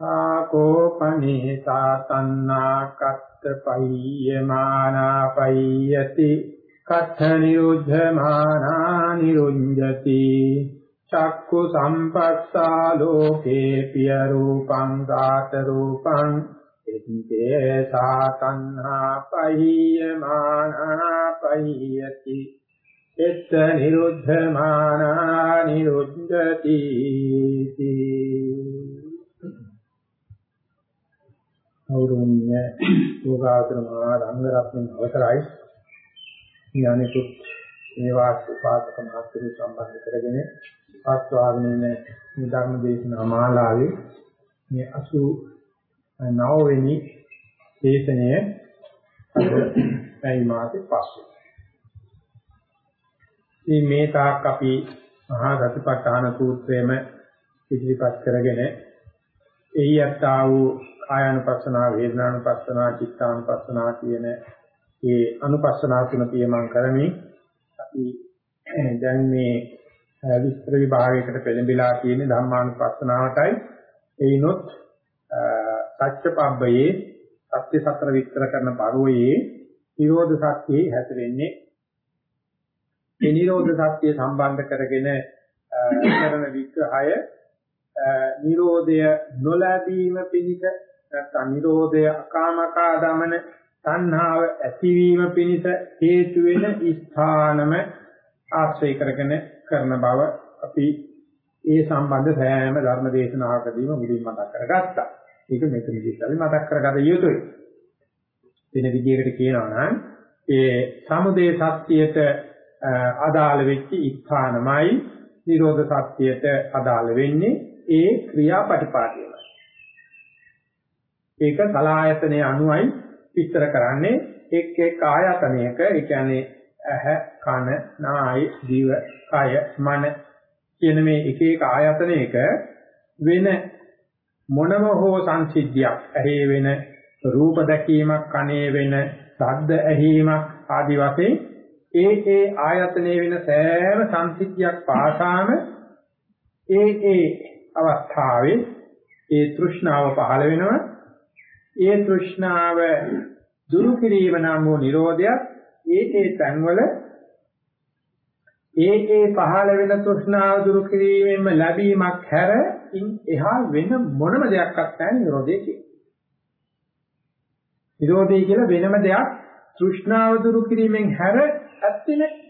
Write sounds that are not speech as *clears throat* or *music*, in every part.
ආකෝපනිතා තණ්හා කත්ත පයියමානා පයියති කත්ථ නිරුද්ධමානා නිරුඤ්ජති චක්කු සම්පස්සා ලෝකේ පිය රූපං ධාත රූපං එත්තේ සාතන්හා පහියමානා පහියති එත්ත නිරුද්ධමානා නිරුද්ධති ගෞරවනීය යෝගාචර මහා රංගරත්න අවසරයි. ඥානිකුත් මේ වාස්තු පාසක මහත්තුරු සම්බන්ධ කරගෙන ආස්වාදනයේ මේ ධර්ම දේශනා මාලාවේ මේ 89 වෙනි දේශනය අද මාසේ පස්සේ මේ මේ තාක් අපි මහා සතිපට්ඨාන සූත්‍රයේම ඉදිරිපත් කරගෙන එහි යත්තා වූ කායानुපස්සනා වේදනානුපස්සනා චිත්තානුපස්සනා කියන මේ අනුපස්සනා තුන පියමන් කරමින් අපි දැන් මේ විස්තර විභාගයකට පෙළඹිලා තියෙන ධම්මානුපස්සනාවටයි එයිනොත් සත්‍යපබ්බයේ සත්‍ය සතර විස්තර කරන පරෝයේ නිරෝධ සත්‍යයේ හැතරෙන්නේ ඒ නිරෝධ සත්‍ය සම්බන්ධ කරගෙන කරන විග්‍රහය නිරෝධය නොලැබීම පිණිස නැත්නම් නිරෝධය අකාමකා දමන තණ්හාව ඇතිවීම පිණිස හේතු වෙන ස්ථානම ආශ්‍රය කරගෙන කරන බව අපි ඒ සම්බන්ධ සෑම ධර්ම දේශනාවකදීම මුලින් මතක් කරගත්තා. ඒක මෙතනදී අපි මතක් කරගත යුතුයි. වෙන විදිහකට කියනවා නම් ඒ සමුදේ සත්‍යයට අදාළ වෙච්ච ස්ථානමයි නිරෝධ සත්‍යයට අදාළ වෙන්නේ ඒ ක්‍රියාපටිපාටිය. ඒක සලායතනයේ අනුවයි විස්තර කරන්නේ. එක් එක් ආයතනයක ඒ කියන්නේ ඇහ කන නාය දිව කය මන කියන මේ එක එක ආයතනයක වෙන මොනම හෝ සංසිද්ධියක් ඇහි වෙන රූප දැකීමක් කනේ වෙන ශබ්ද ඇහිීමක් ආදි වශයෙන් ඒ ඒ ආයතනයේ වෙන සෑම සංසිද්ධියක් පාසාම ඒ ඒ අවස්ථාවේ ඒ තෘෂ්ණාව පහළ වෙනවා. ඒ තෘෂ්ණාව දුරු කිරීම නම් වූ Nirodha ඒ ඒ තන්වල ඒ ඒ පහළ වෙන තෘෂ්ණාව දුරු කිරීමෙන්ම ලැබීමක් හැර ඉන් එහා වෙන මොනම දෙයක්වත් නැහැ Nirodha කියන්නේ. Nirodha කියලා වෙනම දෙයක් තෘෂ්ණාව දුරු කිරීමෙන් හැර ඇත්තේ නැහැ.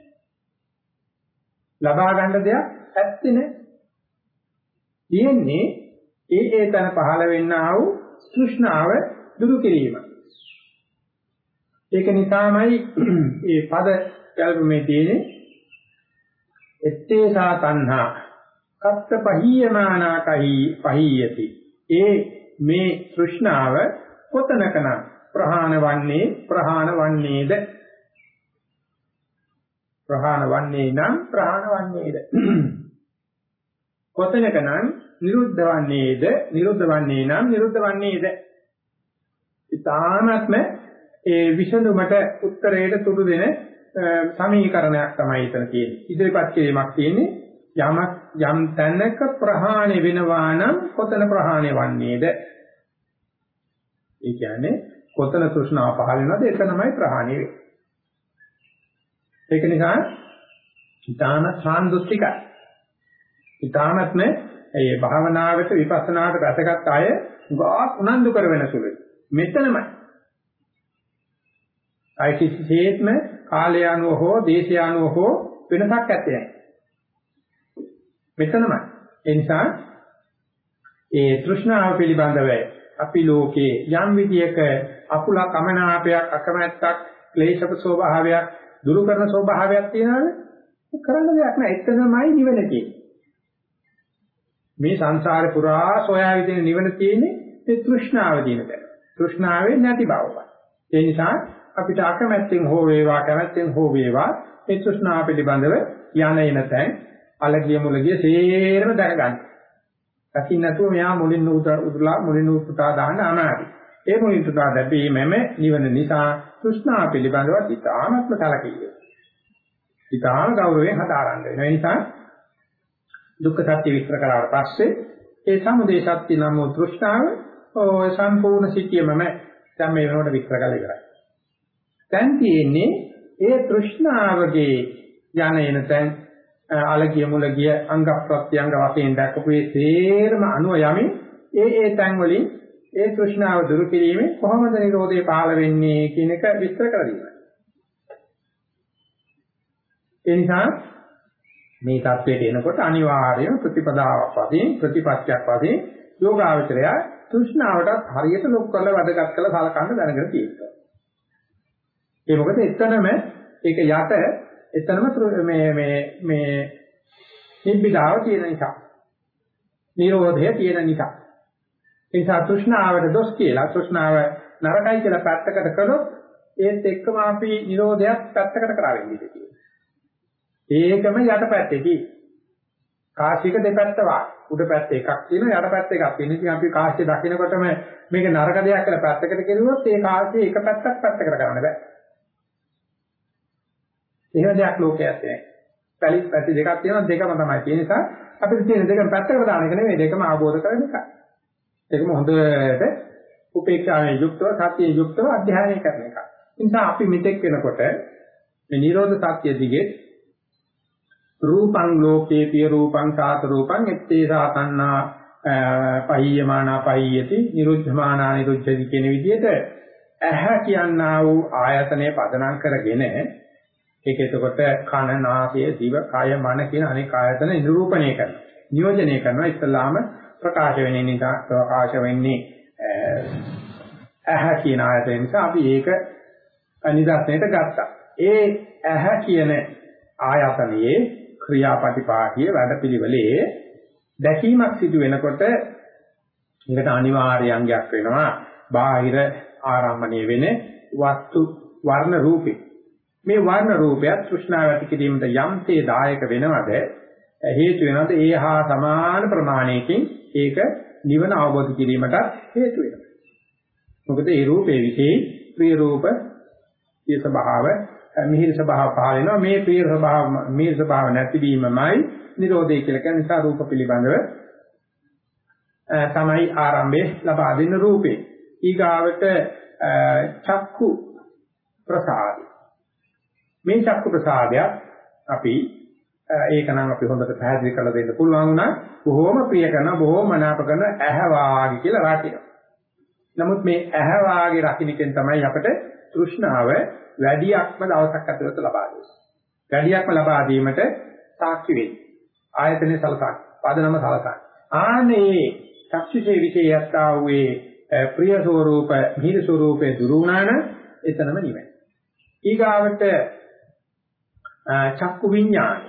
ලබා ගන්න දෙයක් ඇත්තේ නැහැ. තියෙන්නේ ඒ ඒ තන පහළ වෙන්නා වූ තෘෂ්ණාව දුරු කිරීම. ඒක නිසාමයි *clears throat* මේ පද ගැල්පමේ තියෙන්නේ එත්තේසා තණ්හා කත්ත පහීයමානා කහි පහීයති. ඒ මේ තෘෂ්ණාව කොතනකන ප්‍රහාණ වන්නේ ප්‍රහාණ වන්නේද ප්‍රහාණ වන්නේ නම් ප්‍රහාණ වන්නේද *clears throat* කොතනකනම් නිරුද්ධ වන්නේද නිරුද්ධ වන්නේ නම් නිරුද්ධ වන්නේද ඉතාමත්ම ඒ විසඳුමට උත්තරයට තුඩු දෙන සමීකරණයක් තමයි එතන තියෙන්නේ. ඉදිරිපත් කිරීමක් තියෙන්නේ යමක් යම් තැනක ප්‍රහාණය වෙනවා නම් කොතන ප්‍රහාණය වන්නේද? ඒ කියන්නේ කොතන තෘෂ්ණාව පහළ වෙනවද ඒක තමයි ප්‍රහාණය වෙන්නේ. ඒක නිසා ඊතාන සාන්දුස්තිකයි. ඊතානත්ම ඒ භාවනාවට විපස්සනාවට වැටගත් අය ගාක් උනන්දු කරවෙන සුළුයි. මෙතනමයි. අයි කිසිසේත්ම කාලය අනුව හෝ දේශය අනුව හෝ වෙනසක් ඇත්තේ නැහැ. මෙතනමයි. ඒ නිසා ඒ තෘෂ්ණාව පිළිබඳව අපි ලෝකේ යම් විදියක අකුල කමනාපයක් අකමැත්තක් ක්ලේශක ස්වභාවයක් දුරු කරන ස්වභාවයක් තියෙනවනේ කරන්න දෙයක් නැහැ. එතනමයි නිවන තියෙන්නේ. මේ සංසාරේ පුරා සොයා විදින නිවන තියෙන්නේ ඒ තෘෂ්ණාව දින තැන. තෘෂ්ණාවේ නැති බවයි. ඒ නිසා අපිට අකමැත්තෙන් හෝ වේවා කැමැත්තෙන් හෝ වේවා මේ තෘෂ්ණාව පිළිබඳව යන එන තැන් අලගිය මුලගිය සේරම දැක ගන්න. දකින්න නැතුව මෙයා මුලින් උදුලා මුලින් උතුටා දාන්න අමාරුයි. ඒ මුලින් උතුටා දැපීමම නිවන නිසා තෘෂ්ණාව පිළිබඳව ඉතාමත්ම කලකිරීම. ඉතාම ගෞරවයෙන් හදාරන්න වෙනවා. ඒ නිසා දුක්ඛ සත්‍ය විස්තර කරාට පස්සේ ඒ සමුදය සත්‍ය නම් වූ තෘෂ්ණාව ඔය සම්පූර්ණ සිටියමම දැන් මේ වෙනකොට විස්තර කරලා ඉවරයි. දැන් තියෙන්නේ ඒ තෘෂ්ණාවගේ යන එන තැන් අලගිය මුලගිය අංග ප්‍රත්‍යංග වශයෙන් දැක්කපු ඒ තේරම අනුව යමින් ඒ ඒ තැන් වලින් ඒ තෘෂ්ණාව දුරු කිරීමේ කොහොමද නිරෝධය පහළ වෙන්නේ කියන එක විස්තර කරලා දීලා. ඒ නිසා මේ தത്വයට එනකොට අනිවාර්යයෙන් ප්‍රතිපදාවක් වශයෙන් ප්‍රතිපත්තියක් වශයෙන් යෝගාවචරය තෘෂ්ණාවට හරියට ලොක් කරලා වැඩගත් කරලා සලකන්න දැනගෙන තියෙනවා. ඒ මොකද එතනම ඒක යට එතනම මේ මේ මේ නිබ්බිදාව තියෙන නිසා. නිරෝධය තියෙන නිසා. ඒ නිසා තෘෂ්ණාවට දොස් කියලා තෘෂ්ණාව නරකයි කියලා පැත්තකට කළොත් ඒත් එක්කම අපි නිරෝධයක් පැත්තකට කරවෙන්නේ කියලා. ඒකම යටපැත්තේදී කාශික දෙපැත්ත වා උඩ පැත්ත එකක් තියෙනවා යට පැත්ත එකක් තියෙනවා. ඉතින් අපි කාශිය දකිනකොටම මේක නරක දෙයක් කියලා පැත්තකට කෙරුවොත් ඒ කාශිය එක පැත්තක් පැත්තකට කරන්න බෑ. එහෙම දෙයක් ලෝකයේ නැහැ. පැලි පැති දෙකක් තියෙනවා දෙකම තමයි. ඒ නිසා අපිට තියෙන දෙකම පැත්තකට දාන එක නෙමෙයි දෙකම ආબોධ කරගන්න එකයි. ඒකම හොඳට උපේක්ෂාවේ යුක්තව සතියේ යුක්තව අධ්‍යයනය කරන එක. ඒ නිසා අපි මෙතෙක් වෙනකොට මේ නිරෝධ සත්‍ය දිගේ රූපං ලෝකේ පිය රූපං සාත රූපං එත්තේ සාතන්නා පහියමානා පහියති නිරුද්ධමානා නිරුද්ධති කියන විදිහට ඇහැ කියනා වූ ආයතනය පදනම් කරගෙන ඒක එතකොට කන නාසය දිව කය මන කියන අනෙක් ආයතන නිරූපණය කරනවා. නියෝජනය කරනවා ඉස්ලාම ප්‍රකාශ වෙන්නේ නිසා ප්‍රකාශ වෙන්නේ ඇහැ කියන ආයතනය නිසා අපි ඒක නිදර්ශනයට ගත්තා. ඒ ඇහැ කියන ආයතනයේ ක්‍රියාපටිපාටිය වැඩපිළිවෙලේ දැකීමක් සිදු වෙනකොට ඒකට අනිවාර්ය අංගයක් වෙනවා. බාහිර ආරම්භණය වෙන වස්තු වර්ණ රූපේ. මේ වර්ණ රූපයත් තෘෂ්ණාව ඇති කිරීමට යම්තේ දායක වෙනවද? හේතු වෙනවද? ඒ හා සමාන ප්‍රමාණයකින් ඒක නිවන අවබෝධ කිරීමට හේතු වෙනවා. මොකද ඒ රූපේ විශේෂ ප්‍රිය රූප ඒ ස්වභාව මිහිරි ස්වභාව පහල වෙනවා. මේ ප්‍රිය ස්වභාව මිහිරි ස්වභාව නැතිවීමමයි නිරෝධය කියලා කියන නිසා රූප පිළිබඳව තමයි ආරම්භයේ ලබා දෙන රූපේ. ඊගාවට චක්කු ප්‍රසාදය. මේ චක්කු ප්‍රසාදය අපි ඒක නම් අපි හොඳට පැහැදිලි කරලා දෙන්න පුළුවන් වුණා. බොහොම ප්‍රිය කරන බොහොම මනාප කරන ඇහැ වාගේ කියලා රකින්න. නමුත් මේ ඇහැ වාගේ රකින්නකෙන් තමයි අපිට තෘෂ්ණාව වැඩියක්ම දවසක් ඇතුළත ලබා දෙන්නේ. වැඩියක්ම ලබා දීමට සාක්ෂි වෙයි. ආයතනේ සලසක්, පදනම සලසක්. ආනේ චක්ෂුසේ විශේෂයත්තා වූයේ ප්‍රිය ස්වરૂප, මිහිර ස්වરૂපේ දුරුණාන එතනම නිවැ. ඊගාවට චක්කු විඥාන.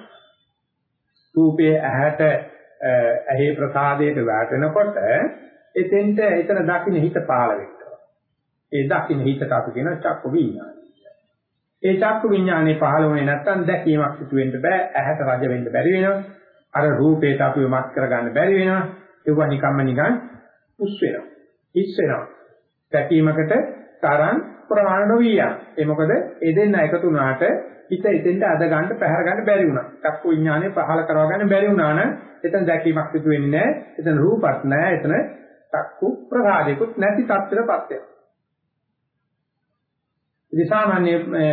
රූපේ ඇහැට ඇහි ප්‍රසාදයට වැටෙනකොට එතෙන්ට එතන දකින්න හිත පාළ වෙනවා. ඒ දකින්න හිතට අපි කියන චක්කු විඥාන. ඒ චක්කු විඥානේ පහළ වුණේ නැත්නම් දැකීමක් සිදු වෙන්න බෑ. ඇහැට රජ වෙන්න බැරි වෙනවා. අර රූපේට අපිව මත් කරගන්න බැරි වෙනවා. ඒවා නිකම්ම නිකන් උස් වෙනවා. හිස් වෙනවා. දැකීමකට තරම් ප්‍රමාණ නොවිය. ඒ මොකද ඒ දෙන්න එකතු වුණාට හිත එතෙන්ට අද ගන්න පැහැර ගන්න බැරි වුණා. චක්කු විඥානේ පහළ කරව ගන්න බැරි වුණා නම් එතන දැකීමක් සිදු වෙන්නේ නැහැ. එතන රූපත් නැහැ. එතන චක්කු ප්‍රසාදිකුත් නැති තත්ත්වයටපත් වෙනවා. ඉතින් සාමාන්‍ය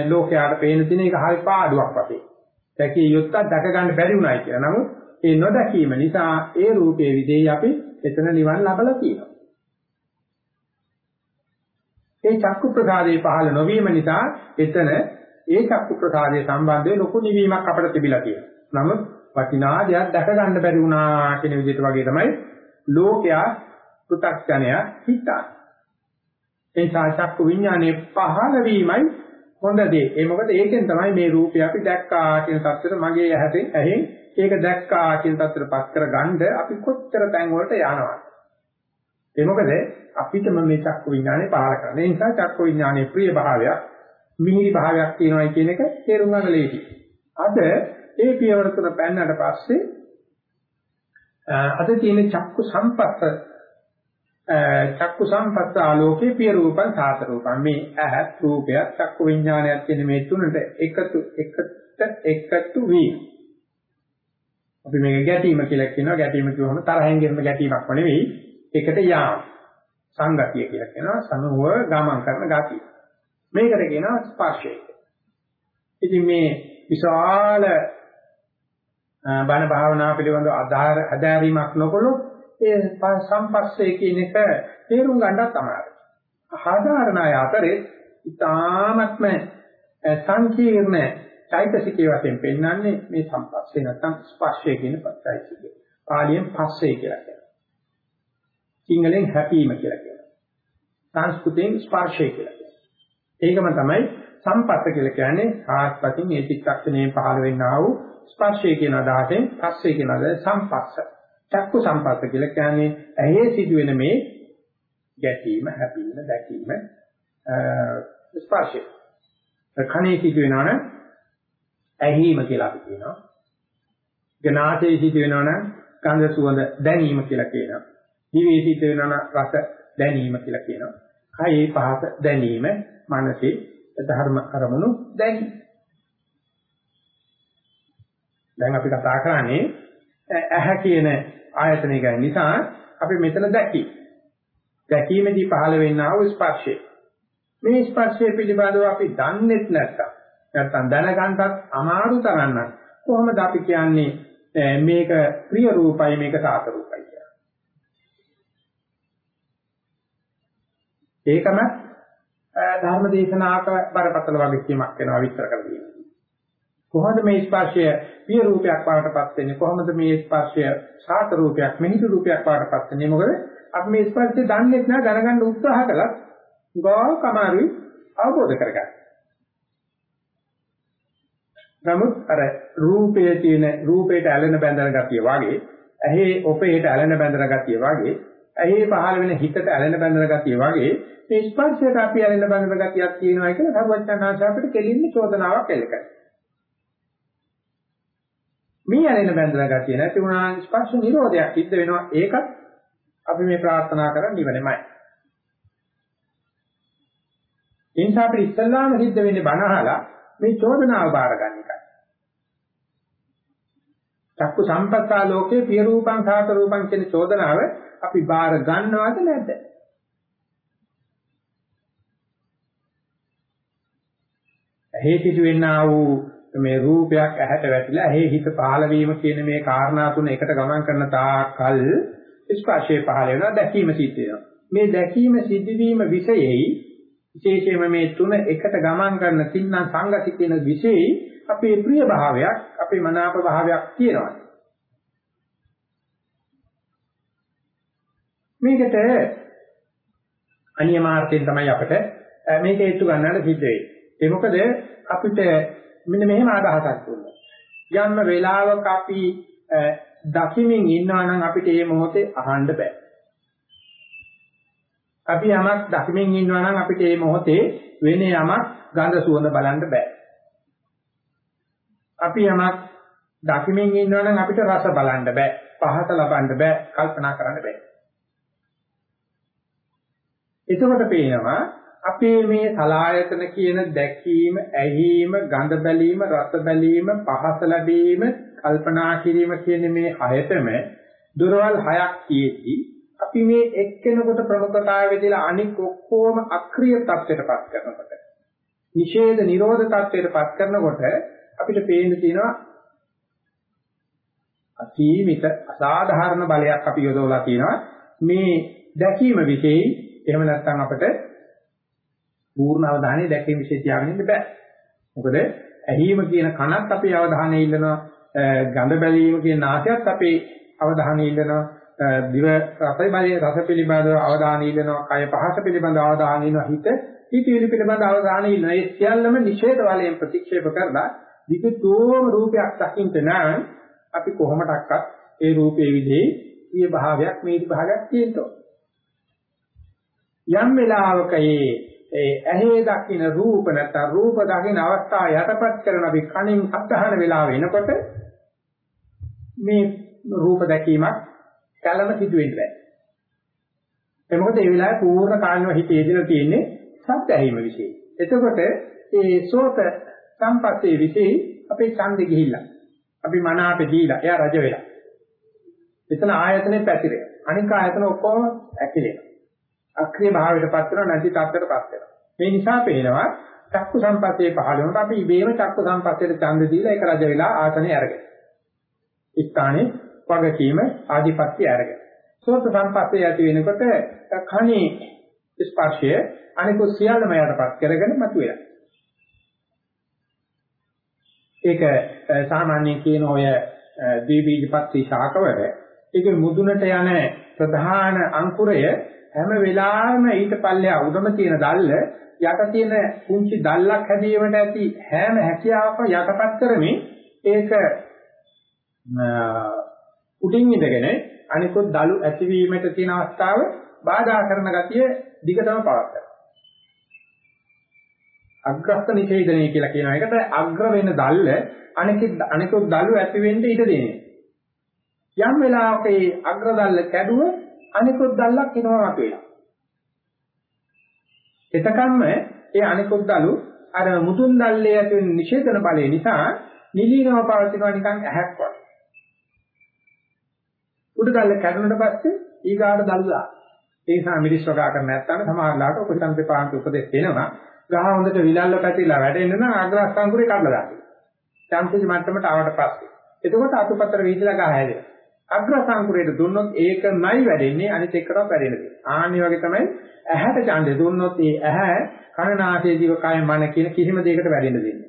ලෝකයාට පේන තියෙන එක හරි පාඩුවක් වගේ. දැකිය යුත්තක් දැක ගන්න බැරි වුණයි කියලා. නමුත් ඒ නොදැකීම නිසා ඒ රූපේ විදේ අපි එතන නිවන් ලබලා තියෙනවා. ඒ චක්කු ප්‍රසාදේ පහළ නොවීම නිසා එතන ඒ චක්කු ප්‍රසාදයේ සම්බන්ධව ලොකු නිවීමක් අපිට තිබිලා තියෙනවා. නමුත් වටිනා දෙයක් දැක ගන්න බැරි වුණා කියන විදිහට වගේ තමයි ලෝකයා පෘථග්ජනය හිතන්නේ. ඒ සාචක්කු විඥානයේ පහළ වීමයි හොඳ දේ. ඒ මොකද ඒකෙන් තමයි මේ රූපය අපි දැක්කා කියන தත්තර මගේ ඇහැෙන් ඇහෙන් ඒක දැක්කා කියන தත්තරපත් කරගන්න අපි කොච්චර තැන් වලට යනවා. ඒ මොකද අපිටම මේ චක්කු විඥානේ පහළ කරන. ඒ නිසා චක්කු විඥානයේ ප්‍රිය භාවයක් මිහිරි භාවයක් තියෙනවා කියන එක තේරුම් ගන්න ලේසියි. අද ඒ පියවර තුන පෙන්නට පස්සේ අද තියෙන චක්කු සම්පත්ත චක්කු සම්පත්ත ආලෝකේ පිය රූපං සාත රූපං. මේ ඇහත් රූපය චක්කු විඥානයත් කියන මේ තුනට එකතු එකට එකතු වී අපි මේක ගැටීම කියලා කියනවා. ගැටීම කියවම තරහෙන් ගෙන්න ගැටීමක් නෙවෙයි. එකට යාම. සංගතිය කියලා කියනවා. සමුව ගමන් කරන ගතිය. මේකට කියනවා ස්පර්ශය. ඉතින් මේ විශාල බණ භාවනා පිළිබඳව ආධාර අධාරීමක් නොකළොත් ඒ සම්පස්සේ කියන එක තේරුම් ගන්නත් අමාරුයි. සාධාරණ අය අතරේ ඊ타ත්ම සංකීර්ණ චෛතසිකයේ වශයෙන් පෙන්වන්නේ මේ සම්පස්සේ නැත්නම් ස්පර්ශය කියන චෛතසිකය. පාලියෙන් පස්සේ කියලා කියනවා. සිංහලෙන් හැපීම කියලා කියනවා. සංස්කෘතයෙන් ස්පර්ශය කියලා කියනවා. ඒකම තමයි සම්පත්ත කියලා කියන්නේ ආත්පතින් මේ චිත්තක්ෂණයෙන් පහළ වෙන්නා වූ ස්පර්ශය කියන අදහසෙන් පස්සේ කියන අදහස සම්පස්ස. චක්කු සම්පස්ස කියලා කියන්නේ ඇහි සිදුවෙන මේ ගැටීම, හැපීම, දැකීම ස්පර්ශය. කණේ සිදුවෙනවනම් ඇහිීම කියලා අපි කියනවා. ගනාතේ සිදුවෙනවනම් ගන්ධ සුවඳ දැනීම කියලා කියනවා. දිවේ සිදුවෙනවනම් රස දැනීම කියලා කියනවා. කයේ පහස දැනීම, මනසේ ධර්ම අරමුණු දැනීම. දැන් අපි කතා කරන්නේ ඇහැ කියන ආයතනය ගැන නිසා අපි මෙතන දැකි. දැකීමේදී පහළ වෙන්නා වූ ස්පර්ශය. මේ ස්පර්ශය පිළිබඳව අපි දන්නේත් නැත්තම් නැත්තම් දැනගන්නත් අමාරු තරන්න කොහොමද අපි කියන්නේ මේක ප්‍රිය රූපයි මේක සාත රූපයි කියලා. ඒකම ධර්ම දේශනාක බරපතල වගකීමක් වෙනවා විස්තර කරලා කොහොමද මේ ස්පර්ශය පිය රූපයක් වඩටපත් වෙන්නේ කොහොමද මේ ස්පර්ශය සාත රූපයක් මිනිසු රූපයක් වඩටපත් වෙන්නේ මොකද අපි මේ ස්පර්ශය දන්නේ නැහැ දැනගන්න උත්සාහ කළත් ගාව කමාරුයි අවබෝධ කරගන්න. නමුත් අර රූපයේ තියෙන රූපයට ඇලෙන බැඳෙන ගතිය වගේ ඇහි ඔපේට ඇලෙන බැඳෙන ගතිය වගේ ඇහි පහළ වෙන හිතට ඇලෙන බැඳෙන ගතිය වගේ මේ ස්පර්ශයට අපි ඇලෙන බැඳෙන ගතියක් තියෙනවා කියලා සර්වඥාන්සේ අපිට කෙලින්ම චෝදනාවක් එල්ල කරනවා. මේ ඇලෙන බැඳලා ගතිය නැති වුණා ස්පර්ශ නිරෝධයක් සිද්ධ වෙනවා. ඒකත් අපි මේ ප්‍රාර්ථනා කරන නිවනමයි. ඒ නිසා අපිට ඉස්සල්ලාම සිද්ධ වෙන්නේ බණහලා මේ චෝදනාව බාර ගන්න එකයි. චක්කු සම්පත්තා ලෝකේ පිය රූපං සාත රූපං කියන චෝදනාව අපි බාර ගන්නවද නැද්ද? ඇහි සිදුවෙනා වූ මේ රූපයක් ඇහැට වැටිලා ඇහි හිත පහළ වීම කියන මේ කාරණා තුන එකට ගමන් කරන තාකල් ස්පර්ශයේ පහළ වෙනවා දැකීම සිද්ධ වෙනවා. මේ දැකීම සිද්ධවීම විශේෂයි විශේෂයෙන්ම මේ තුන එකට ගමන් කරන තින්නම් සංගති කියන විශේෂයි අපේ ප්‍රිය භාවයක් අපේ මනාප භාවයක් තියෙනවා. මේකට අනියමාර්ථයෙන් තමයි අපිට මේක හේතු ගන්නට සිද්ධ වෙන්නේ. ඒ මොකද අපිට මෙන්න මෙහෙම අදහසක් දුන්නා. යන්න වේලාවක අපි දකිමින් ඉන්නවා නම් අපිට මේ මොහොතේ අහන්න බෑ. අපි යමක් දකිමින් ඉන්නවා නම් අපිට මේ මොහොතේ වෙන යමක් ගඳ සුවඳ බලන්න බෑ. අපි යමක් දකිමින් ඉන්නවා නම් අපිට රස බලන්න බෑ. පහත ලබන්න බෑ. කල්පනා කරන්න බෑ. එතකොට පේනවා අපේ මේ සලායතන කියන දැකීම, ඇහිීම, ගඳ බැලීම, රස බැලීම, පහස ලැබීම, කල්පනා කිරීම කියන මේ හයතම දොරවල් හයක් තියෙද්දි අපි මේ එක්කෙනෙකුට ප්‍රමුඛතාවය දීලා අනික් ඔක්කොම අක්‍රීය තත්ත්වයටපත් කරනකොට නිෂේධ නිරෝධ තත්ත්වයටපත් කරනකොට අපිට පේන්න තියෙනවා අසීමිත අසාධාරණ බලයක් අපි යොදවලා තියෙනවා. මේ දැකීම વિશેයි එහෙම නැත්නම් අපිට පූර්ණ අවධානය දැකීම විශේෂ තියාගෙන ඉන්න බෑ. මොකද ඇහිීම කියන කනත් අපේ අවධානය ඉල්ලනවා, ගඳ බැලීම කියන නාසයත් අපේ අවධානය ඉල්ලනවා, දිව රසයි බලයේ රස පිළිබඳව අවධානය ඉල්ලනවා, කය පහස පිළිබඳව අවධානය ඉල්ලනවා, හිත හිතවිලි පිළිබඳව අවධානය ඉල්ලනවා. ඒ සියල්ලම නිෂේධ වලයෙන් ප්‍රතික්ෂේප කරලා විකතෝම රූපයක් දකින්න නම් අපි කොහොමඩක්වත් ඒ රූපේ විදිහේ ඊය භාවයක් මේටි භාගයක් තියෙනවා. යම් වෙලාවක ඒ ඒ ඇහි දකින්න රූප නැත්නම් රූප දකින්න අවස්ථාව යටපත් කරන අපි කණින් අත්හන වෙලාව එනකොට මේ රූප දැකීමක් කලම සිදු වෙන්නේ නැහැ. ඒ මොකද ඒ වෙලාවේ පූර්ණ කාණ්ඩව හිතේ ඉඳලා තියෙන්නේ සත්‍ය ඇහිම વિશે. එතකොට ඒ සෝත සම්පස්සේ વિશે අපේ ඡන්දෙ ගිහිල්ලා. අපි මන අපේ දීලා එයා රජ වෙලා. එතන ආයතනේ පැතිරේ. අනික ආයතන ඔක්කොම ඇකිලෙනවා. අක්‍රීය භාවයටපත් වෙනවා නැති තත්ත්වයටපත් වෙනවා. මේ නිසා පේනවා චක්කු සම්පස්සේ පහළ වෙනකොට අපි ඉබේම චක්කු සම්පස්සේට ඡන්ද දීලා ඒක රජ වෙලා ආසනේ අරගෙන. ස්ථානේ වගකීම ආධිපත්‍ය අරගෙන. සෝත සම්පස්සේ ඇති වෙනකොට කණේ ස්පර්ශය අනිකුත් සියල්ලම යටපත් කරගෙන මතුවෙලා. ඒක සාමාන්‍යයෙන් කියන ඔය ද්විබීජපත්‍රි ශාකවල ඒක මුදුනට යන ප්‍රධාන අංකුරය හැම වෙලාවෙම ඊට පල්ලෙහා උඩම තියෙන දැල්ල යට තියෙන කුංචි දැල්ලක් හැදීමට ඇති හැම හැකියාවක්ම යටපත් කරමින් ඒක උඩින් ඉඳගෙන අනිකුත් දලු ඇතිවීමට තියෙන අවස්ථාව බාධා කරන ගතිය දිගටම පවත්නවා. අග්‍රස්ත නිෂේධනය කියලා කියන එකට අග්‍ර වෙන දැල්ල අනිකුත් අනිකුත් දලු ඇති වෙන්න ඉඩ දෙන්නේ. යම් වෙලාවක ඒ අග්‍ර දැල්ල කැඩුව අනිකුත් දැල්ලක් එනවා වගේ. එතකම්ම ඒ අනිකුත් දලු අර මුතුන් දැල්ලේ ඇති වෙන නිෂේධන බලය නිසා නිලීනව පවතිනවා නිකන් ඇහැක් වගේ. උඩ දැල්ල කැඩුණට පස්සේ ඊගාට දලු දාන. ඒ නිසා මිරිස් වගා කරන්න නැත්නම් සමහරලාට උපසම්පේ පාන්ති උපදෙස් දෙනවා. ගහ හොඳට විලල්ල පැතිලා වැඩෙන්න නම් ආග්‍රහස්තංකුරේ කඩලා දාන්න. චම්පිසි මට්ටමට ආවට පස්සේ. එතකොට අතුපතර වීදලා ගහ හැදෙනවා. අග්‍රසංකුරේට දුන්නොත් ඒකමයි වැඩෙන්නේ අනිත් එකකට වැඩෙන්නේ. ආනි වගේ තමයි ඇහැට ඡන්දේ දුන්නොත් ඒ ඇහැ කනනාසය දිව කය මන කියන කිසිම දෙයකට වැඩෙන්න දෙන්නේ.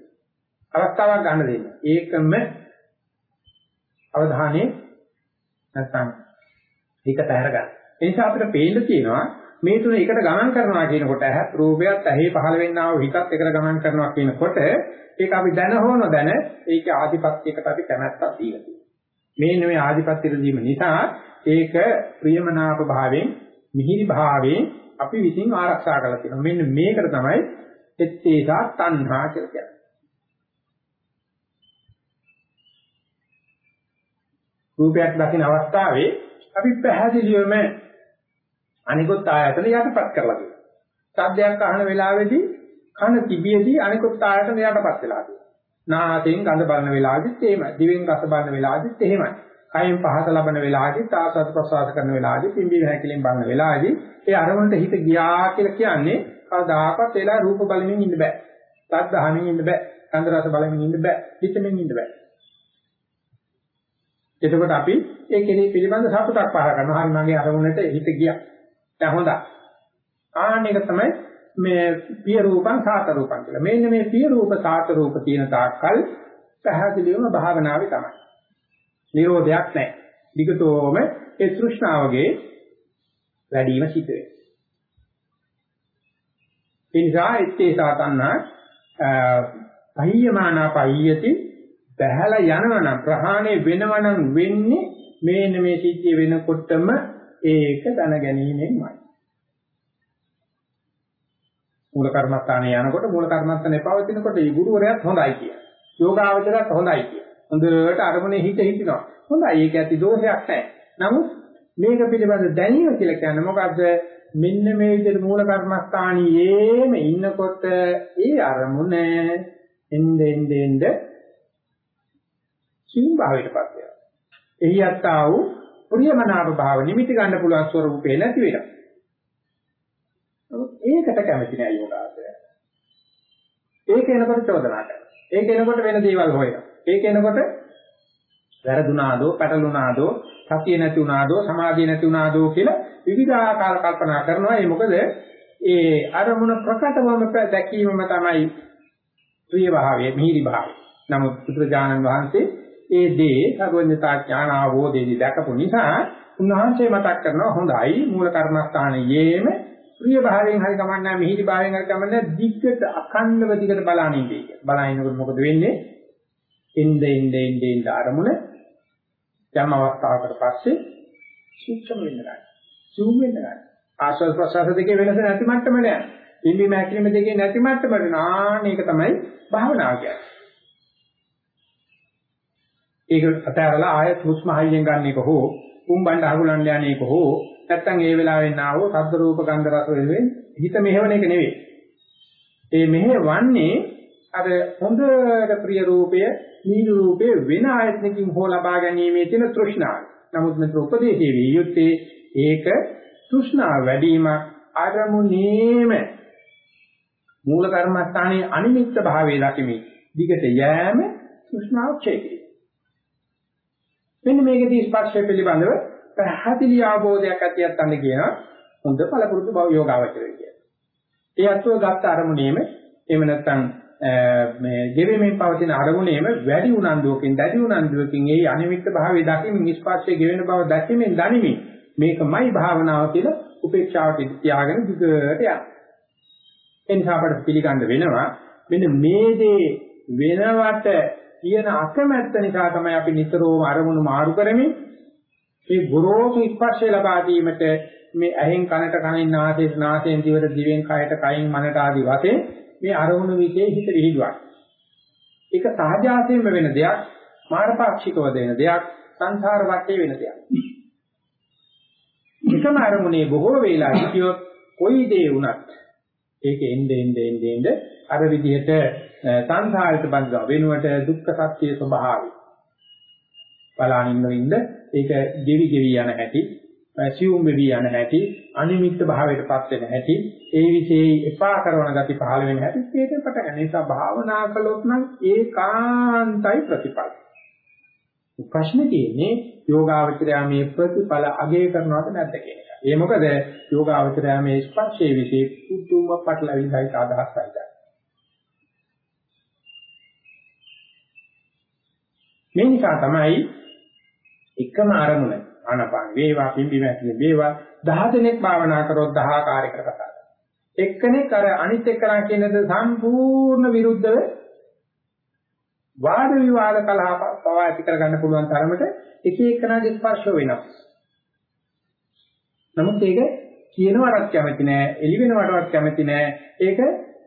අවස්ථාවක් ගන්න දෙන්නේ. ඒකම අවධානයේ නැත්නම් ඒක පැහැර ගන්න. ඒ නිසා අපිට පේන්න තියෙනවා මේ තුන එකට ගමන් කරනවා කියනකොට ඇහත් රූපයත් ඇහි පහළ වෙන්නා වූ හිතත් එකට ගමන් කරනවා කියනකොට ඒක අපි දැන හෝ නොදැන ඒකේ ආධිපත්‍යයකට අපි කැමැත්තක් දීලා තියෙනවා. මේ නෙමෙයි ආධිපත්‍ය දීම නිසා ඒක ප්‍රියමනාප භාවයෙන් මිහිරි භාවයෙන් අපි විසින් ආරක්ෂා කරලා තියෙනවා. මෙන්න මේකට තමයි එත්තේසා තණ්හා කියලා කියන්නේ. රූපයක් දකින අවස්ථාවේ අපි පැහැදිලිවම අනිකුත් ආයතන යටපත් කරලා තියෙනවා. සද්දයක් අහන වෙලාවේදී කන තිබියදී අනිකුත් ආයතන යටපත් වෙලා තියෙනවා. නාසයෙන් ගඳ බලන වෙලාවෙදිත් එහෙමයි. දිවෙන් රස බලන වෙලාවෙදිත් එහෙමයි. කයෙන් පහස ලබන වෙලාවෙදිත් ආසත් ප්‍රසවාස කරන වෙලාවෙදිත් පිම්බි හැකිලෙන් බලන වෙලාවෙදී ඒ අරමුණට හිත ගියා කියලා කියන්නේ කවදාකවත් ඒලා රූප බලමින් ඉන්න බෑ. සද්ද අහමින් ඉන්න බෑ. ගන්ධ රස බලමින් ඉන්න බෑ. හිතමින් ඉන්න බෑ. එතකොට අපි ඒ කෙනෙක් පිළිබඳ සතුටක් පහල කරනවා. හරි මගේ අරමුණට හිත ගියා. දැන් හොඳයි. ආන්නේක තමයි මේ පිය රූපං සාත රූපං කියලා. මෙන්න මේ පිය රූප සාත රූප තියෙන තාක්කල් පැහැදිලිවම භාවනාවේ තමයි. නිරෝධයක් නැහැ. විකතෝම ඒ තෘෂ්ණාවගේ වැඩිම සිද්ධ වෙනවා. ඒ නිසා ඉත්තේ සාතන්න පහියමානා පහියති බහැලා යනවනම් ප්‍රහාණය වෙනවනම් වෙන්නේ මේන මේ සිද්ධිය වෙනකොටම ඒක දැන ගැනීමෙන්මයි. මූල කර්මස්ථානේ යනකොට මූල කර්මස්ථානේ පවතිනකොට මේ ගුරුවරයාත් හොඳයි කියන. යෝගාවචරයත් හොඳයි කියන. හොඳට අරමුණේ හිත හිටිනවා. හොඳයි ඒක ඇති දෝෂයක් නැහැ. නමුත් මේක පිළිබඳ දැනීම කියලා කියන්නේ මොකද්ද? මෙන්න මේ විදිහට මූල කර්මස්ථානියේම ඉන්නකොට ඒ අරමුණ එnde ende ende සිං භාවයටපත් වෙනවා. එහි යත්තා වූ ප්‍රියමනාප භාව නිමිති ගන්න පුළුවන් ස්වරූපේ නැති වෙනවා. ඒකට කැමති නෑ යෝගාවචරය. ඒක එනකොට චෝදනා කරනවා. ඒක එනකොට වෙන දේවල් හොයනවා. ඒක එනකොට වැරදුනාදෝ, පැටලුනාදෝ, සතිය නැති වුණාදෝ, සමාධිය නැති වුණාදෝ කියලා විවිධාකාර කල්පනා කරනවා. ඒ මොකද ඒ අරමුණ ප්‍රකටවම දැකීමම තමයි ප්‍රිය භාවය, මිහිරි භාවය. නමුත් පුත්‍රජානන් වහන්සේ ඒ දේ සර්වඥතා ඥාන අවබෝධයේදී දැකපු නිසා උන්වහන්සේ මතක් කරනවා හොඳයි මූල කර්මස්ථානයේම ප්‍රිය භාවයෙන් හරි කමන්නේ මිහිරි භාවයෙන් හරි කමන්නේ දිග්ගට අඛණ්ඩව දිගට බලන්නේ කියලා. බලනකොට මොකද වෙන්නේ? එnde ende ende ende අරමුණ යම් අවස්ථාවකට පස්සේ සූක්ෂම වෙන්න ගන්නවා. සූම් වෙන්න ගන්නවා. ආස්වාද ප්‍රසආස දෙකේ වෙනස නැති මට්ටමට යනවා. පිම්බි මැකිලිම දෙකේ නැති මට්ටමට නාන ඒක තමයි භාවනාව කියන්නේ. ඒක අතහැරලා ආයත් හුස්ම හයියෙන් ගන්න එක හෝ උම්බණ්ඩ අහුලන්න යන එක හෝ නැත්තම් ඒ වෙලාවෙන් ආවෝ ශබ්ද රූප ගන්ධ රස වලින් හිත මෙහෙවන එක නෙවෙයි. ඒ මෙහෙවන්නේ අර හොඳට ප්‍රිය රූපය, නීල රූපය වෙන ආයතනකින් හෝ ලබා ගැනීමේ තියෙන තෘෂ්ණාව. නමුත් මෙතන උපදේශයේ වියුත්තේ ඒක තෘෂ්ණාව වැඩිම අරමුණේම මූල කර්මස්ථානයේ අනිමිත්ත භාවයේ දකිමි. දිගට යෑම තෘෂ්ණාව ක්ෂේත්‍රය. මෙන්න මේකදී ස්පර්ශය පිළිබඳව පැහැදිලි අවබෝධයක් ඇතියක් ගන්න කියනවා හොඳ පළපුරුදු භව යෝගාවචරය කියන. ඒ අත්ව ගත්ත අරමුණේම එහෙම නැත්නම් මේ ගෙවෙමින් පවතින අරමුණේම වැඩි උනන්දුවකින් දැඩි උනන්දුවකින් ඒ අනිමිත්ත භාවයේ දකිමින් ස්පර්ශයේ ගෙවෙන බව දැකීමෙන් දනිමින් මේකමයි භාවනාව කියලා උපේක්ෂාවට තියාගෙන දිගට යනවා. එනිසා අපට පිළිගන්න වෙනවා මෙන්න මේ දේ වෙනවට කියන අකමැත්ත නිසා තමයි අපි නිතරම අරමුණු මාරු කරමින් මේ ගොරෝසු ස්පර්ශය ලබා දීමට මේ ඇහෙන් කනට කනින් නාසයෙන් නාසයෙන් දිවට දිවෙන් කයට කයින් මනට ආදී වශයෙන් මේ අරමුණු විශේෂ හිත විහිදුවයි. ඒක සහජාසයෙන්ම වෙන දෙයක්, මාර්ගපාක්ෂිකව දෙන දෙයක්, සංසාර වටේ වෙන දෙයක්. එකම අරමුණේ බොහෝ වේලා හිටියොත් කොයි දේ වුණත් ඒක එnde ende ende ende අර විදිහට සංසාරිත බඳව වෙනුවට දුක්ඛ සත්‍ය ස්වභාවය බලානින්න ඉන්න ඒක ගෙවි ගෙවි යන හැටි සියුම් වෙවි යන හැටි අනිමිත්ත භාවයටපත් වෙන හැටි ඒ විශේෂ එපා කරන ගති පහළ වෙන හැටි ඒක පටන් නිසා භාවනා කළොත් නම් ඒකාන්තයි ප්‍රතිඵල ප්‍රශ්නේ තියෙන්නේ යෝගාවචරය මේ ප්‍රතිඵල අගය කරනවද නැද්ද කියන එක. ඒ මොකද යෝගාවචරය මේ ස්පර්ශයේ විශේෂ පුදුම පටලවිලයි අදහසයි. මේ නිසා තමයි එකම අරමුණ ආනපාන වේවා පිම්බි මැකිලි වේවා 10 දෙනෙක් භාවනා කරොත් 10 ආකාරයකට කතා කරනවා. එක්කෙනෙක් අර අනිත් එක්කලා කියනද සම්පූර්ණ විරුද්ධව වාද විවාද කලහ පවා ඇති කරගන්න පුළුවන් තරමට එක එකනාගේ ස්පර්ශ වෙනස්. නමුත් ඒක කියනවටත් කැමති නෑ, එළි වෙනවටත් කැමති නෑ. ඒක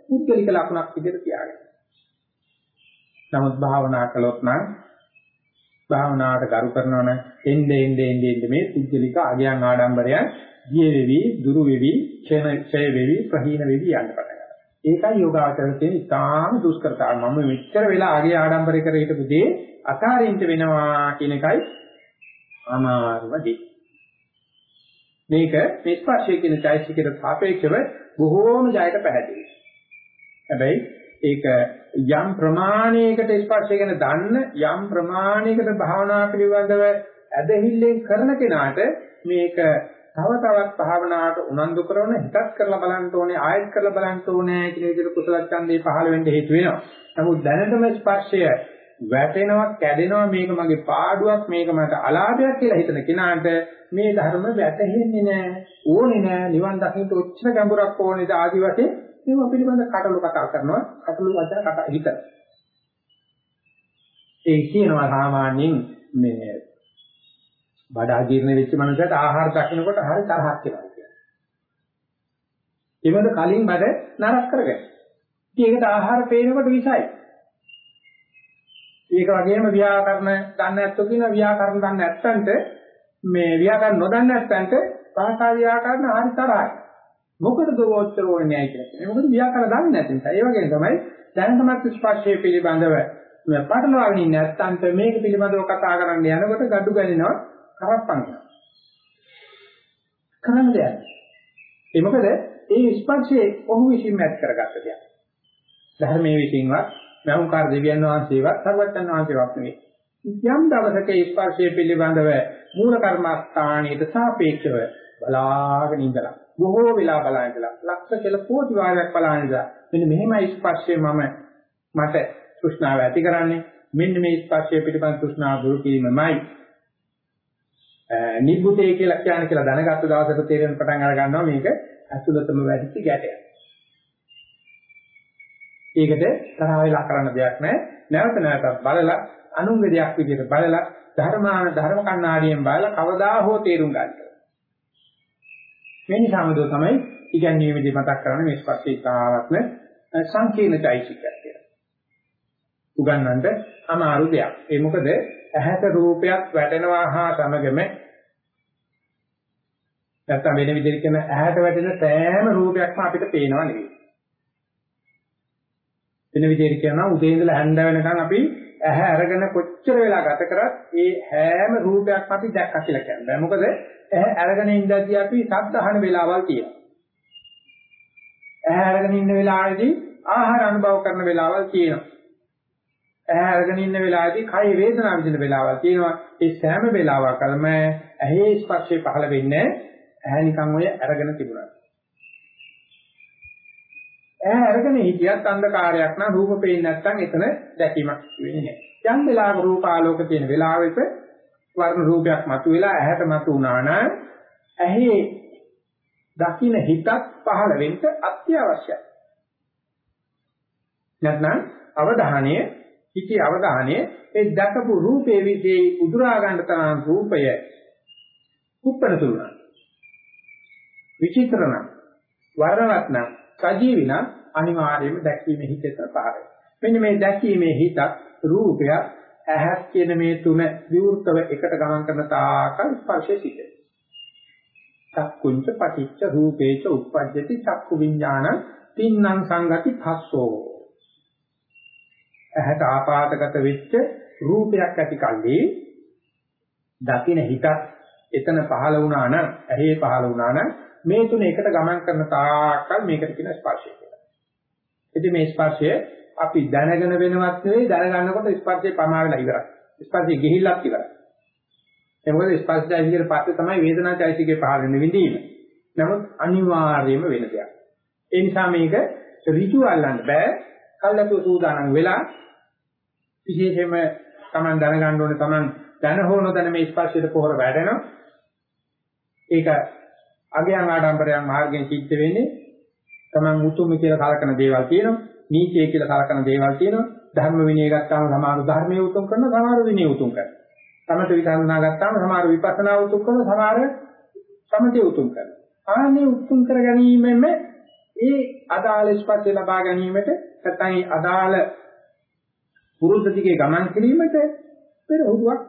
පුද්ගලික ලක්ෂණක් විදිහට තියාගන්න. නමුත් භාවනා කළොත් නම් භාවනාවට ගරු කරනවන එnde ende ende ende මේ පුද්ගලික අගයන් ආඩම්බරයන් ගිය වෙවි දුරු වෙවි ක්ෂණ ක්ෂය වෙවි ප්‍රහීන වෙවි යන්න පටන් ගන්නවා. ඒකයි යෝගාචරණ තියෙන ඉතාම දුෂ්කරතාව. මම මෙච්චර වෙලා අගය ආඩම්බරය කර හිටපු දේ අතාරින්න වෙනවා කියන එකයි අමාරුම දේ. මේක මේ ස්පර්ශය කියන চৈতසිකයට සාපේක්ෂව බොහෝම ජයයට පැහැදිලි. හැබැයි ඒක යම් ප්‍රමාණයකට ස්පර්ශය ගැන දන්න යම් ප්‍රමාණයකට භාවනා පිළිබඳව ඇදහිල්ලෙන් කරන කෙනාට මේක තව තවත් භාවනාවට උනන්දු කරන හිතක් කරලා බලන්න ඕනේ ආයෙත් කරලා බලන්න ඕනේ කියන විදිහට කුසල ඡන්දේ පහළ වෙන්න හේතු වෙනවා. නමුත් දැනටම ස්පර්ශය වැටෙනවා කැඩෙනවා මේක මගේ පාඩුවක් මේක මට අලාභයක් කියලා හිතන කෙනාට මේ ධර්ම වැටහෙන්නේ නැහැ ඕනේ නැහැ නිවන් දකින්න ඔච්චර ගැඹුරක් ඕනේද ආදි වශයෙන් මේවා පිළිබඳ කටළු කතා කරනවා කටළු වචන කතා හිතන. ඒ කියනවා සාමාන්‍යයෙන් මේ බඩ අජීර්ණ වෙච්ච මනුස්සයට ආහාර දකින්නකොට හරි තරහක් එනවා කියන්නේ. ඒවද කලින් බඩ නරක කරගන්න. ඉතින් ඒකට ආහාර පේනකොට විසයි. ඒක වගේම ව්‍යාකරණ දන්නේ නැත්තු කියන ව්‍යාකරණ දන්නේ නැත්තන්ට මේ ව්‍යාකරණ නොදන්නේ නැත්තන්ට භාෂා ව්‍යාකරණ හරි තරහයි. මොකටද ඕච්චර ඕනේ නැහැ කියලා. මොකද ව්‍යාකරණ දන්නේ නැති නිසා. ඒ වගේම තමයි දැනටමත් ස්පර්ශයේ පිළිබඳව පටලවාගෙන ඉන්නේ නැත්තන්ට මේක පිළිබඳව කතා කරන්න යනකොට gadu ගනිනවා කරප්පන් කරනවා. කරන්න දෙයක්. ඒ මොකද ඒ ස්පර්ශයේ ඔහු විසින් මැත් කරගත්ත දෙයක්. ධර්මයේ විසින්වත් නවුකාර දෙවියන් වහන්සේවත් සර්වඥාන් වහන්සේවත් නෙවෙයි. යම් දවසක ස්පර්ශයේ පිළිබඳව මූල කර්මස්ථානයට සාපේක්ෂව බලාගෙන ඉඳලා බොහෝ වෙලා බලන ඉඳලා ලක්ෂ කියලා කෝටි වාරයක් බලන ඉඳලා මෙන්න මෙහෙමයි ස්පර්ශය මම මට තෘෂ්ණාව ඇති කරන්නේ මෙන්න මේ ස්පර්ශය පිළිබඳ තෘෂ්ණාව දුරු කිරීමමයි නිබ්බුතේ කියලා කියන්නේ කියලා දැනගත්ත දවසට තේරෙන පටන් අර ගන්නවා මේක අසුලතම වැඩිච්ච ගැටයක්. ඒකට තරහ වෙලා කරන්න දෙයක් නැහැ. නැවත නැවතත් බලලා අනුංග දෙයක් විදිහට බලලා ධර්මාන ධර්ම කණ්ණාඩියෙන් බලලා කවදා හෝ තේරුම් ගන්නවා. මේ නිසාම තමයි ඉගැන්වීමේදී මතක් කරන්නේ මේ ස්පර්ශය ඉතාමත්ම සංකීර්ණ চৈতසිකයක් කියලා. උගන්වන්න අමාරු දෙයක්. ඒ මොකද ඇහැට රූපයක් වැටෙනවා හා සමගම නැත්තම් වෙන විදිහට කියන ඇහැට වැටෙන සෑම රූපයක්ම අපිට පේනවා නෙවෙයි. වෙන විදිහට කියනවා උදේ ඉඳලා හැන්ද වෙනකන් අපි ඇහැ අරගෙන කොච්චර වෙලා ගත කරත් ඒ හැම රූපයක්ම අපි දැක්කා කියලා කියන්නේ. මොකද ඇහැ අරගෙන ඉඳදී අපි ශබ්ද අහන වෙලාවල් තියෙනවා. ඇහැ අරගෙන ඉන්න වෙලාවේදී ආහාර අනුභව කරන වෙලාවල් තියෙනවා. ඇහැ අරගෙන ඉන්න වෙලාවේදී කය වේදනාව විඳින වෙලාවල් තියෙනවා. ඒ සෑම වෙලාවකම ඇහි ස්පර්ශය පහළ වෙන්නේ ඇහැ නිකන් ඔය අරගෙන තිබුණා. ඇහැ අරගෙන හිටියත් අන්ධකාරයක් නම් රූප පේන්නේ නැත්නම් එතන දැකීමක් වෙන්නේ නැහැ. යම් වෙලාවක රූප ආලෝක තියෙන වෙලාවෙක වර්ණ රූපයක් මතුවෙලා ඇහැට මතු වුණා නම් ඇහි දකින්න හිතක් පහළ වෙන්න අත්‍යවශ්‍යයි. නැත්නම් අවධානය හිතේ අවධානය ඒ දැකපු රූපේ විදී උදුරා ගන්න තරම් රූපය කුප්පන තුරුන විචිත්‍රණ වර්ණවත් නම් සජීවි නම් අනිවාර්යයෙන්ම දැකීමේ හිතට පහරයි මෙන්න මේ දැකීමේ හිතක් රූපය ඇහත් කියන මේ තුන විවෘතව එකට ගමන් කරන තාකල් ස්පර්ශය සිටේ චක්කුංච පටිච්ච රූපේච උප්පජ්ජති චක්කු විඥාන තින්නම් සංගති භස්සෝ ඇහැට ආපාතගත වෙච්ච රූපයක් ඇති කල්ලි දකින හිතක් එතන පහළ වුණා නම් ඇහි පහළ වුණා නම් මේ තුන එකට ගමන් කරන තාක්කල් මේකට කියන ස්පර්ශය කියලා. ඉතින් මේ ස්පර්ශය අපි දැනගෙන වෙනවත් නෙවෙයි දැනගන්නකොට ස්පර්ශය පමා වෙලා ඉවරයි. ස්පර්ශය ගිහිල්ලක් ඉවරයි. ඒ මොකද ස්පර්ශය විදිහට පස්සේ තමයි වේදනා චෛතසිකේ පහළ වෙන විඳීම. නමුත් අනිවාර්යයෙන්ම වෙන දෙයක්. ඒ නිසා මේක ඍජු අල්ලන්න බෑ. කල්ලාතු සූදානම් වෙලා විශේෂයෙන්ම Taman දැනගන්න ඕනේ Taman දැන හෝ නොදැන මේ ස්පර්ශයට පොහොර වැඩෙනවා. ඒක අගයන් ආඩම්බරයන් මාර්ගයෙන් සිද්ධ වෙන්නේ Taman උතුම් කියලා කලකන දේවල් තියෙනවා. නීතිය කියලා කලකන දේවල් තියෙනවා. ධර්ම විනය ගත්තාම සමහර ධර්මයේ උතුම් කරනවා සමහර විනය උතුම් කරනවා. සමත විදර්ශනා ගත්තාම සමහර විපස්සනා උතුම් කරනවා සමහර සමතේ උතුම් කරනවා. ආනේ උතුම් කර ගැනීමෙම ඒ අදාළ ස්පර්ශය ලබා ගැනීමට නැත්නම් අදාළ පුරුෂ දිගේ ගමන් කිරීමට පෙර උරුවක්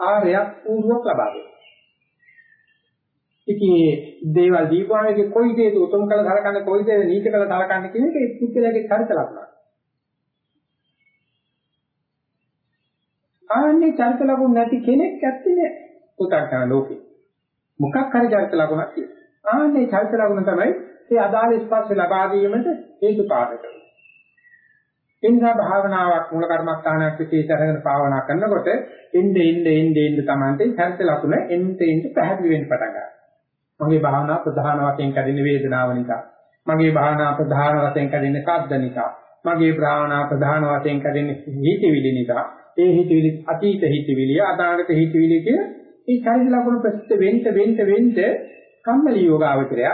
ආරයක් උරුවක් ලබා දෙනවා. ඉතින් දේවල් දීපාවේගේ කොයි දේද උතුම් කළ සලකන්නේ කොයි දේද නීච කළ සලකන්නේ කියන එක ඒ පුද්ගලයාගේ චරිත ලක්ෂණ. ආන්නේ චරිත ලකුණු නැති කෙනෙක් ඇත්තේ නෑ පුතක් කරන ලෝකේ. මොකක් හරි චරිත ලකුණක් තියෙනවා. ආන්නේ චරිත ලකුණ තමයි ඒ අදාළ ස්පර්ශ ලබා දීමට හේතු පාදක වෙන්නේ. එනිසා භාවනාවක් මූල කර්මස්ථානයක් විශේෂ අරගෙන භාවනා කරනකොට එnde එnde එnde එnde Tamante චරිත ලකුණ එnde එnde පැහැදිලි වෙන්න පටන් ගන්නවා. මගේ භාවනා ප්‍රධාන වශයෙන් කැඩෙන වේදනාව නිසා. මගේ භාවනා ප්‍රධාන වශයෙන් කැඩෙන ශබ්ද නිසා. මගේ භාවනා ප්‍රධාන වශයෙන් කැඩෙන හිතවිලි නිසා. ඒ හිතවිලි අතීත හිතවිලි අනාගත හිතවිලි කිය මේ චරිත ලකුණු ප්‍රසිද්ධ වෙන්න වෙන්න වෙන්න කම්මැලි යෝගාවචරය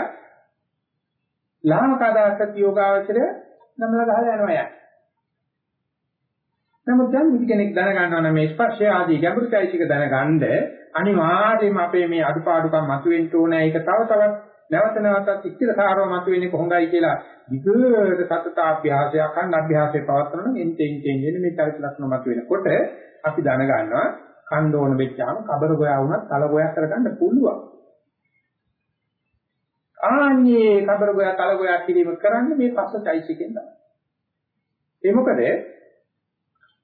ලාමකදාසත් යෝගාවචරය නමල ගහලා යනවා යන්නේ. නමුත් දැන් මුදි කෙනෙක් දැනගන්නවා නම් මේ ස්පර්ශය ආදී ගැඹුරුයිසික දැනගන්න අනිවාර්යයෙන්ම අපේ මේ අඩුපාඩුකම් මතුවෙන්න ඕනේ. ඒක තව තවත් නැවත නැවතත් ඉස්තිරකාරව මතුවෙන්නේ කොහොඳයි කියලා විදුරට සතතාභ්‍යාසයක් අන්න අභ්‍යාසයේ පවත්වන එන්ටෙන් චේන්ජ් වෙන මේ චරිත ලක්ෂණ මතුවෙනකොට අපි දැනගන්නවා කන්දෝන වෙච්චාම කබර ගෝයා වුණත් තල ගෝයා කරගන්න පුළුවන්. ආන්නේ කබර ගෝයා තල ගෝයා කිරීම කරන්නේ මේ පස්ස චෛසිකෙන් තමයි. ඒ මොකද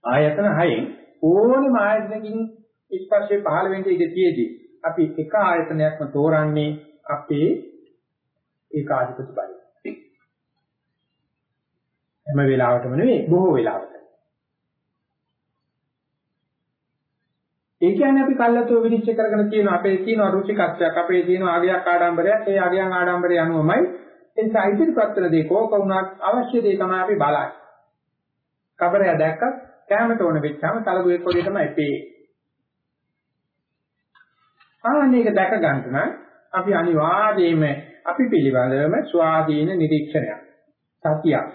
ආයතන හයෙන් ඕනම ආයතනකින් ස්පර්ශේ පහළ වෙන්න ඉඩ තියෙදී අපි එක ආයතනයක්ම තෝරන්නේ අපේ ඒකාධිපති බලය. හැම වෙලාවටම නෙවෙයි බොහෝ වෙලාවට. ඒ කියන්නේ අපි කල්ලාතෝ විනිශ්චය කරගෙන තියෙන අපේ තියෙන රුචිකත්වයක් අපේ තියෙන ආගයක් ආඩම්බරයක් ඒ ආගයන් ආඩම්බරය අනුවමයි එනිසා ඉදිරිපත් කරන දේ කෝක වුණත් අවශ්‍ය දේ තමයි අපි බලන්නේ. කබරය දැක්කත් කැමට ඕන වෙච්චාම තලගුවෙක් වගේ තමයි පේ. ආන්නේක දැක ගන්න නම් අපි අනිවාර්යයෙන්ම අපි පිළිබඳවම ස්වාධීන නිරීක්ෂණයක් සතියක්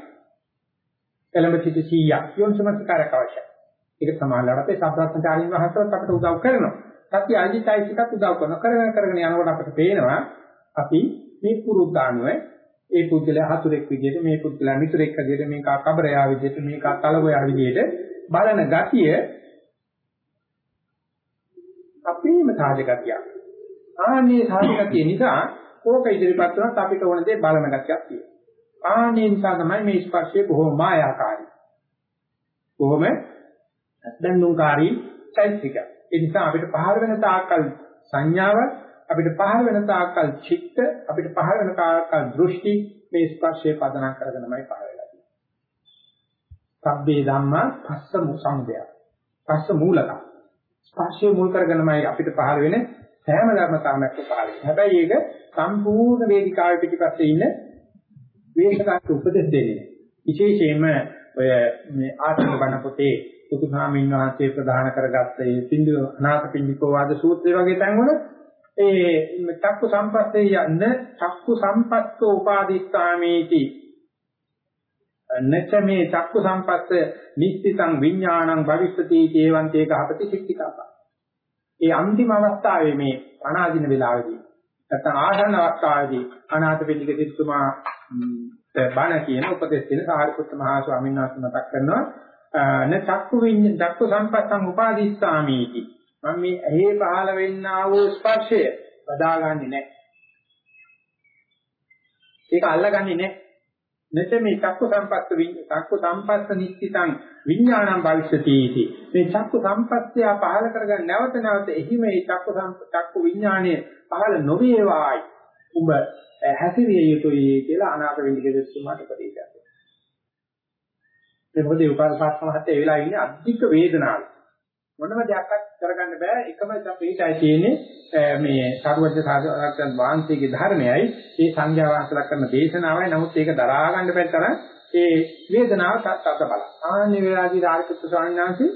එළඹ සිට 100ක් යොන්සමස්කාරක අවශ්‍යයි. ඒක සමානලට අපේ සම්ප්‍රාප්තචාරින් වහන්සේත් අපිට උදව් කරනවා. සතිය අධිචෛසිකත් උදව් කරනවා. කරගෙන කරගෙන යනකොට අපිට පේනවා අපි මේ පුරුද්දානුව ඒ පුද්ගලයා හතුරෙක් විදිහට මේ පුද්ගලයා මිතුරෙක් විදිහට මේක කබරයා විදිහට මේක තලගොයා විදිහට බලන ගතිය අපේම සාධකතිය. ආන්නේ සාධකතිය නිසා කෝක ඉදිරිපත් වුණත් අපිට ඕන දේ බලන ගතියක් තියෙනවා. ආන්නේ නිසා තමයි මේ ස්පර්ශය බොහොම මායාකාරී. බොහොම දැන්නුම්කාරී චෛත්‍යික. ඒ නිසා අපිට පහළ වෙන තාක්කල් සංඥාව අපිට පහළ වෙන තාක්කල් චිත්ත අපිට පහළ වෙන තාක්කල් දෘෂ්ටි මේ ස්පර්ශයේ පදනම් කරගෙනමයි පහළ වෙලා තියෙන්නේ. සබ්බේ ධම්මා පස්ස මුසම්දය. පස්ස මූලක. ස්පර්ශයේ මුල් කරගෙනමයි අපිට පහළ වෙන සෑම ධර්මතාවයක් පහළ වෙන්නේ. හැබැයි ඒක සම්පූර්ණ වේදිකාවේ පිටිපස්සේ ඉන්න වේශකාට උපදෙස් දෙන්නේ. විශේෂයෙන්ම ඔය මේ ආත්ම බණ පොතේ සුතුහාමින් වහන්සේ ප්‍රදාන කරගත්ත ඒ පින්දු අනාථ පින්ඩිකෝ වාද සූත්‍රය වගේ තැන්වල ඒ චක්කු සම්පස්සේ යන්න චක්කු සම්පස්සෝ උපාදිස්සාමේති නච මේ චක්කු සම්පස්ස නිස්සිතං විඥානං භවිස්සති ඒවන්තේ කහපති සික්ඛිකාපා ඒ අන්තිම අවස්ථාවේ මේ අනාදින වෙලාවේදී නැත්නම් ආසන්න අවස්ථාවේදී අනාථ පිටික සිතුමා බණ කියන උපදේශ දෙන සාරිපුත්ත මහ ස්වාමීන් වහන්සේ මතක් කරනවා න චක්කු විඤ්ඤ චක්කු සම්පස්සං උපාදිස්සාමීති මම මේ ඇහි පහළ වෙන්නා වූ ස්පර්ශය බදාගන්නේ නැහැ. ඒක අල්ලගන්නේ නැහැ. නැත මේ චක්කු සම්පස්ස චක්කු සම්පස්ස නිස්සිතං විඥානං භවිෂති इति මේ චක්කු සම්පස්සය පහල කරගන්න නැවත නැවත එහි මේ චක්කු චක්කු විඥානය පහල නොවේවායි උඹ හැසිරිය යුතුයි කියලා අනාථ වෙන්දිගේ දෙතුමාට උපදේශයක් දෙනවා. ඒ මොකද උපාසක මහත්තයා ඒ වෙලාවේ ඉන්නේ අධික වේදනාවක්. මොනම දෙයක් කරගන්න බෑ එකම පිටයි තියෙන්නේ මේ සරුවජ සාධකයන් වහන්සේගේ ධර්මයයි. ඒ සංඥා වාසලක් කරන දේශනාවයි. නමුත් ඒක දරා ගන්න බැරි තරම් ඒ වේදනාව සත්‍යත බල. ආනි වේලාදී රාජපුත්‍ර ස්වාමීන් වහන්සේ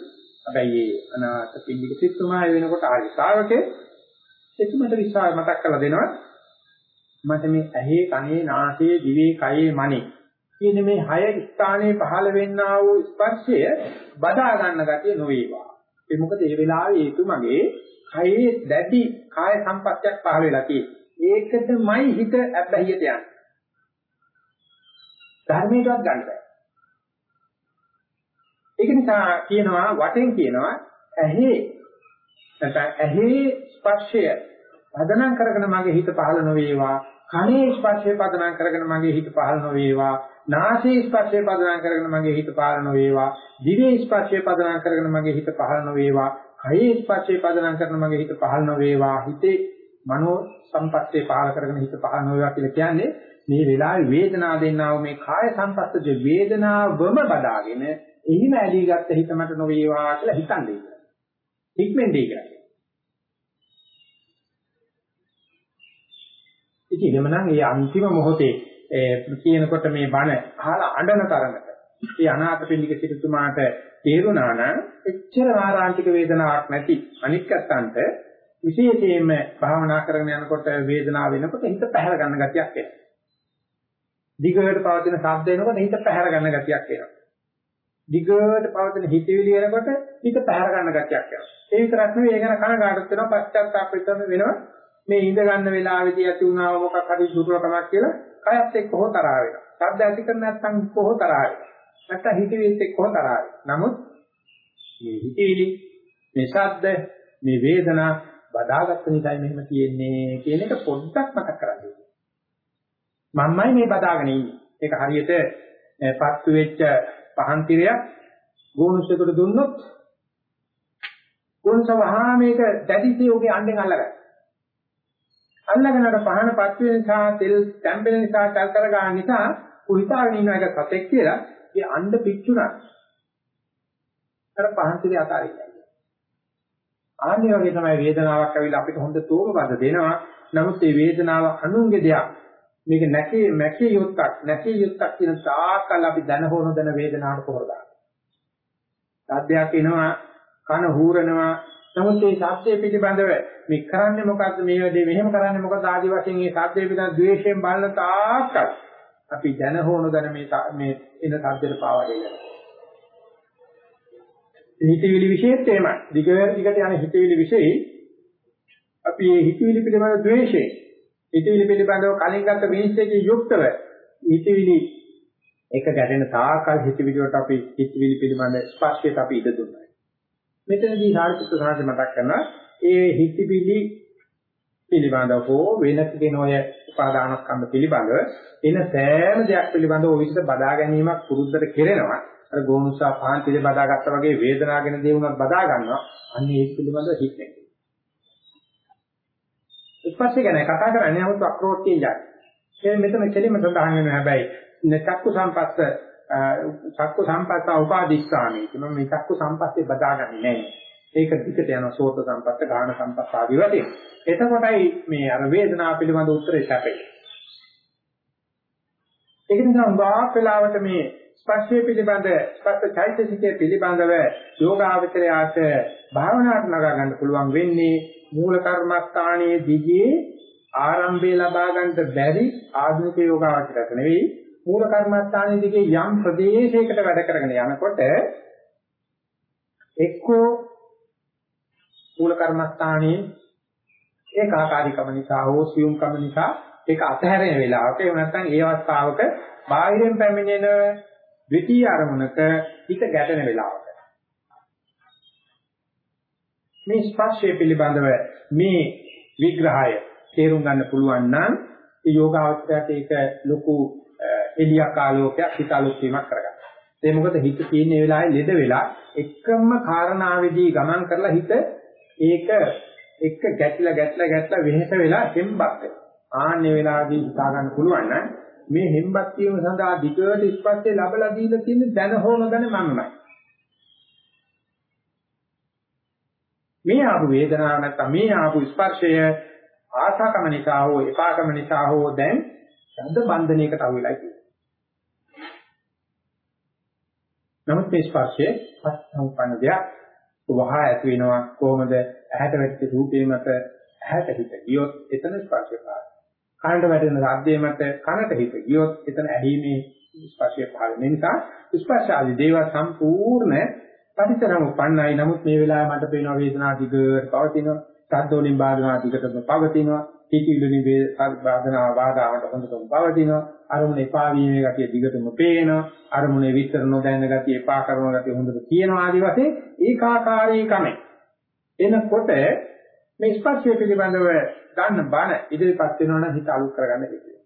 හැබැයි ඒ අනාථ පිළිග සිතුමා වෙනකොට ආරි ශ්‍රාවකේ එතුමට විශ්වාස මතක් කරලා දෙනවා. මට මේ ඇහි කනේ නාසයේ දිවේ කයේ මනේ කියන මේ හය ස්ථානයේ පහළ වෙන්නා වූ ස්පර්ශය බදා ගන්න ගතිය නොවේවා. ඒ මොකද? ඒ වෙලාවේ එතුමගේ කයේ දැඩි කාය සම්පත්තියක් පහළ වෙලා තියෙන්නේ ඒකටමයි හිත ඇබ්බැහියට යන්නේ. ධර්මයටවත් ගන්න බෑ. ඒක නිසා කියනවා වටෙන් කියනවා ඇහි නැත්නම් ඇහි ස්පර්ශය පදනම් කරගෙන මගේ හිත පහළ නොවේවා. කනේ ස්පර්ශය පදනම් කරගෙන මගේ හිත පහළ නොවේවා. නාසයේ ස්පර්ශය පදනම් කරගෙන මගේ හිත පහළ නොවේවා. දිවේ ස්පර්ශය පදනම් කරගෙන මගේ හිත පහළ නොවේවා. කයේ ස්පර්ශය පදනම් කරගෙන මගේ හිත පහළ නොවේවා හිතේ මනෝ සම්පත්තේ පහළ කරගෙන හිත පහළ නොවේවා කියලා කියන්නේ මේ වෙලාවේ වේදනාව දෙන්නා වූ මේ කාය සම්පස්සජ වේදනාවම බදාගෙන එහිම ඇලී ගත්ත හිත මට නොවේවා කියලා හිතන්නේ. ඉක්මෙන් දෙයි කියලා. ඉතින් එනමනම් මේ අන්තිම මොහොතේ කියනකොට මේ බණ අහලා අඬන තරමට ඒ අනාථපිණ්ඩික සිටුතුමාට තේරුණා නම් එච්චර ආරාන්තික වේදනාවක් නැති අනික් අත්තන්ට විශේෂයෙන්ම භාවනා කරගෙන යනකොට වේදනාව වෙනකොට හිත පැහැර ගන්න ගතියක් එනවා. දිගට පවතින ශබ්ද එනකොට හිත පැහැර ගන්න ගතියක් එනවා. දිගට පවතින හිතවිලි වෙනකොට හිත පැහැර ගන්න ගතියක් එනවා. ඒ විතරක් නෙවෙයි ඒ ගැන කනගාටුත් වෙනවා පශ්චාත්තාප වෙනවා මේ ඉඳ ගන්න වෙලාවේදී ඇති වුණා මොකක් හරි දුර්වලකමක් කියලා කයත් එක්ක හො තරහ වෙනවා. ශබ්ද ඇති කර නැත්නම් කොහො තරහ වෙනවා. නැත්නම් හිතවිලිත් එක්ක කොහො තරහ වෙනවා. නමුත් මේ හිතවිලි, මේ ශබ්ද, මේ වේදනා බදාගත්ත නිසායි මෙහෙම තියෙන්නේ කියන එක පොඩ්ඩක් මතක් කරගන්න. මමයි මේ බදාගෙන ඉන්නේ. ඒක හරියට පත්තු වෙච්ච පහන් තිරයක් ගෝනුස්සෙකුට දුන්නොත් ගෝනුස වහා මේක දැඩිසේ ඔගේ අඬෙන් අල්ලගන්න. අල්ලගෙනට පහනපත් වෙන නිසා තෙල් තැම්බෙන නිසා කල් කර ගන්න නිසා කුහිතාගෙන ඉන්න එක සතෙක් කියලා ඒ අඬ පිච්චුණා. අර පහන් තිරේ අතාරින්න. ආන්නේ වගේ තමයි වේදනාවක් ඇවිල්ලා අපිට හොඳ තෝරපද දෙනවා. නමුත් මේ වේදනාව අනුන්ගේ දෙයක්. මේක නැකේ මැකේ යුක්තක් නැකේ යුක්තක් කියන තාකල් අපි දැන හොන දැන වේදනාවට පොර දානවා. සාධ්‍යයක් එනවා කන හූරනවා නමුත් මේ ශාස්ත්‍රය පිළිබඳව මේ කරන්නේ මොකද්ද මේ වැඩේ මෙහෙම කරන්නේ මොකද ආදි වශයෙන් මේ ශාස්ත්‍රය පිළිබඳව ද්වේෂයෙන් බලන තාක්කල් අපි දැන හොන දැන මේ මේ එන සාධ්‍යයට පාවා දෙනවා. හිතවිලි විශේෂත් එහෙමයි. දිග දිගට යන හිතවිලි විශේෂයි අපි මේ හිතවිලි පිළිබඳව ද්වේෂයෙන් හිතවිලි පිළිබඳව කලින් ගත්ත විනිශ්චයකින් යුක්තව හිතවිලි එක ගැටෙන තාකල් හිතවිලි වලට අපි හිතවිලි පිළිබඳ ස්පර්ශයට අපි ඉඩ දුන්නා. මෙතනදී සාරිපුත්‍ර සාහිත්‍ය මතක් කරනවා ඒ හිතවිලි පිළිබඳව හෝ වෙන කියන ඔය උපාදානස්කන්ධ පිළිබඳව එන සෑම දෙයක් පිළිබඳව ඔය විදිහට බදා ගැනීමක් පුරුද්දට කෙරෙනවා. අර ගෝනුසා පහන් පිළි බදාගත්තා වගේ වේදනාගෙන දේ වුණත් බදා ගන්නවා. අන්න ඒක පිළිබඳව හිත නැහැ. ස්පර්ශය ගැන කතා කරන්නේ නමුත් අක්‍රෝත්යෙන් යයි. ඒ මෙතන කෙලින්ම සඳහන් වෙනවා හැබැයි චක්කු සම්පස්ස චක්කු සම්පස්ස උපාදිස්ථානයි කියන මේ චක්කු සම්පස්සේ බදාගන්නේ නැහැ. ඒක දිකට යන සෝත සම්පස්ස ගාන සම්පස්ස ආදී වශයෙන්. එතකොටයි මේ අර වේදනාව පිළිබඳ උත්තරේ සැපේ. ඒක නිසා උගාක් වෙලාවට මේ ස්පර්ශය පිළිබඳ ස්පර්ශ චෛතසිකයේ පිළිබඳව යෝගාවචරයාට භාවනාවට නගා ගන්න පුළුවන් වෙන්නේ මූල කර්මස්ථානයේ දිගේ ආරම්භය ලබා ගන්නට බැරි ආධුනික යෝගාවචරයට නෙවෙයි මූල කර්මස්ථානයේ දිගේ යම් ප්‍රදේශයකට වැඩ කරගෙන යනකොට එක්කෝ මූල කර්මස්ථානයේ ඒකාකාරීකම නිසා හෝ සියුම්කම නිසා ඒක අතහැරෙන වෙලාවක එහෙම නැත්නම් ඒ අවස්ථාවක බාහිරෙන් පැමිණෙන ද්විතීයි අරමුණක හිත ගැටෙන වෙලාවක මේ ස්පර්ශය පිළිබඳව මේ විග්‍රහය තේරුම් ගන්න පුළුවන් නම් ඒ යෝගාවචරයට ඒක ලොකු එළියක් ආලෝකයක් හිත අලුත් වීමක් කරගන්න. ඒ මොකද හිත තියෙන වෙලාවේ ලෙඩ වෙලා එකම කාරණාවේදී ගමන් කරලා හිත ඒක එක ගැටිලා ගැටලා ගැටලා වෙහෙස වෙලා හෙම්බත් වෙනවා. ආන්නේ වෙලාවේදී හිතා ගන්න පුළුවන් නම් මේ හෙම්බත් වීම සඳහා දිගට ස්පර්ශය ලැබලා දීලා තියෙන දැන හෝන දැන මමමයි. මේ ආපු වේදනාව නැත්නම් මේ ආපු ස්පර්ශය ආසකම නිසා හෝ එපාකම නිසා හෝ දැන් ශබ්ද බන්ධනයකට අහු වෙලා තියෙනවා. නමුත් මේ ස්පර්ශයේ පස්සම්පන්න දෙයක් වහා ඇති වෙනවා කොහොමද? ඇහැට වැටෙච්ච රූපේ මත ඇහැට හිත ගියොත් එතන ස්පර්ශය පාන. කනට වැටෙන ශබ්දයේ මත කනට හිත ගියොත් එතන ඇහිීමේ ස්පර්ශය පහළ වෙන නිසා ස්පර්ශ ආදී දේවල් සම්පූර්ණ පටිච්චසමුප්පන්නයි නමුත් මේ වෙලාවේ මට පේනවා වේදනාව දිගට පවතිනවා. සද්දෝලින් බාධනා දිගටම පවතිනවා. හිතිවිලි වේ බාධනා බාධාවට හොඳටම පවතිනවා අරමුණ එපා වීමේ ගතිය දිගටම පේනවා අරමුණේ විතර නොදැන්න ගතිය එපා කරන ගතිය හොඳට තියෙනවා ආදි වශයෙන් ඒකාකාරී කම එනකොට මේ ස්පර්ශය පිළිබඳව ගන්න බණ ඉදිරිපත් වෙනවා නම් හිත අලුත් කරගන්න හිතේ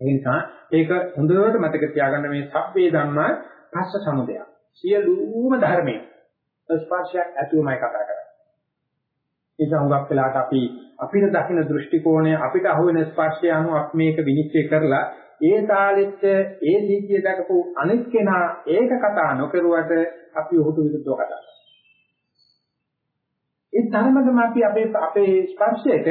ඒ නිසා ඒක හොඳට මතක තියාගන්න මේ සබ්බේ ධම්මා පස්ස සමුදයක් සියලුම ධර්මයේ ස්පර්ශයක් ඇතුවමයි කතා කරන්නේ. ඒක හුඟක් වෙලාවට අපි අපිට දකින්න දෘෂ්ටි කෝණය අපිට අහුවෙන ස්පර්ශය අනුව අපි මේක විනිශ්චය කරලා ඒ තාලෙත් ඒ දීතිය දක්වපු අනිත් කෙනා ඒක කතා නොකරුවට අපි ඔහුට විරුද්ධව කතා කරනවා. ඒ තරමටම අපි අපේ අපේ ස්පර්ශයට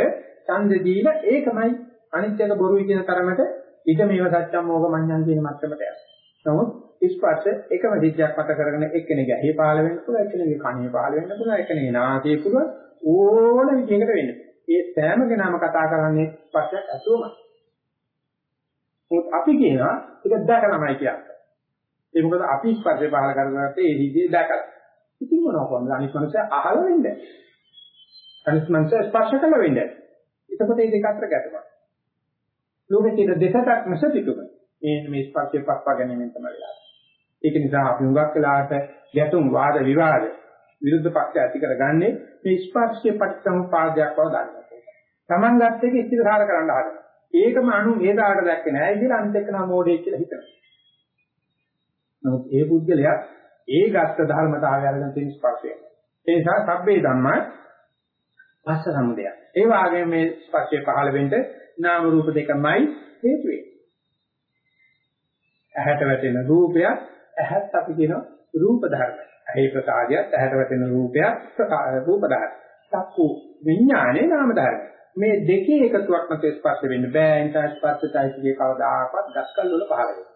ඡන්ද දීලා ඒකමයි අනිත් එක බොරුයි කියන තරමට ඉද මේව සත්‍යම් මොග මඤ්ඤං කියන මට්ටමට යනවා. නමුත් ස්පර්ශ එකම සිද්ධියක් මත කරගෙන එක්කෙනෙක් ඇහි පහළ වෙන්න පුළුවන් එක්කෙනෙක් කනේ පහළ වෙන්න පුළුවන් එක්කෙනෙක් නාසයේ පුළුවන් ඕන විදිහකට වෙන්න. ඒ සෑම කෙනාම කතා කරන්නේ ස්පර්ශයක් ඇතුවමයි. මොකද අපි කියනවා ඒක දැකලාමයි කියන්නේ. ඒ මොකද අපි ස්පර්ශය පහළ කරගත්තේ ඒ විදිහේ දැකලා. ඉතින් මොනවා කොහොමද අනිත් මනුස්සය අහල වෙන්නේ? අනිත් මනුස්සය ස්පර්ශ කළ වෙන්නේ. එතකොට මේ දෙක අතර ගැටුමක්. ලෝකේ තියෙන දෙකක් නැස පිටුම. මේ මේ ස්පර්ශය පස්පා ගැනීමෙන් තමයි වෙලා. ඒක නිසා අපි හුඟක් වෙලාවට ගැටුම් වාද විවාද විරුද්ධ පක්ෂ ඇති කරගන්නේ මේ ස්පර්ශයේ පටිච්චසමුපාදයක් බව දන්නවා. Taman ගත්ත එක ඉස්තිරහාර කරන්න හදනවා. ඒකම අනු හේදාට දැක්කේ නැහැ කියලා අනිත් එක්කන මොඩේ කියලා හිතනවා. නමුත් ඒ පුද්ගලයා ඒ ගත්ත ධර්මතාවය අරගෙන තියෙන ස්පර්ශය. ඒ නිසා සබ්බේ ධම්මා පස්ස සමුදය. ඒ වාගේ මේ ස්පර්ශය පහළ වෙන්න නාම රූප දෙකමයි හේතු වෙන්නේ. ඇහැට වැටෙන රූපයක් ඇහත් අපි කියන රූප ධර්ම. ඇහි ප්‍රසාදියත් ඇහැට වැටෙන රූපයක් රූප ධර්ම. චක්කු විඥානේ නාම ධර්ම. මේ දෙකේ එකතුවක් නැත ස්පර්ශ වෙන්න බෑ. ඒ නිසා ස්පර්ශයයිතිගේ කවදාකවත් ගස්කල් වල පහළ වෙනවා.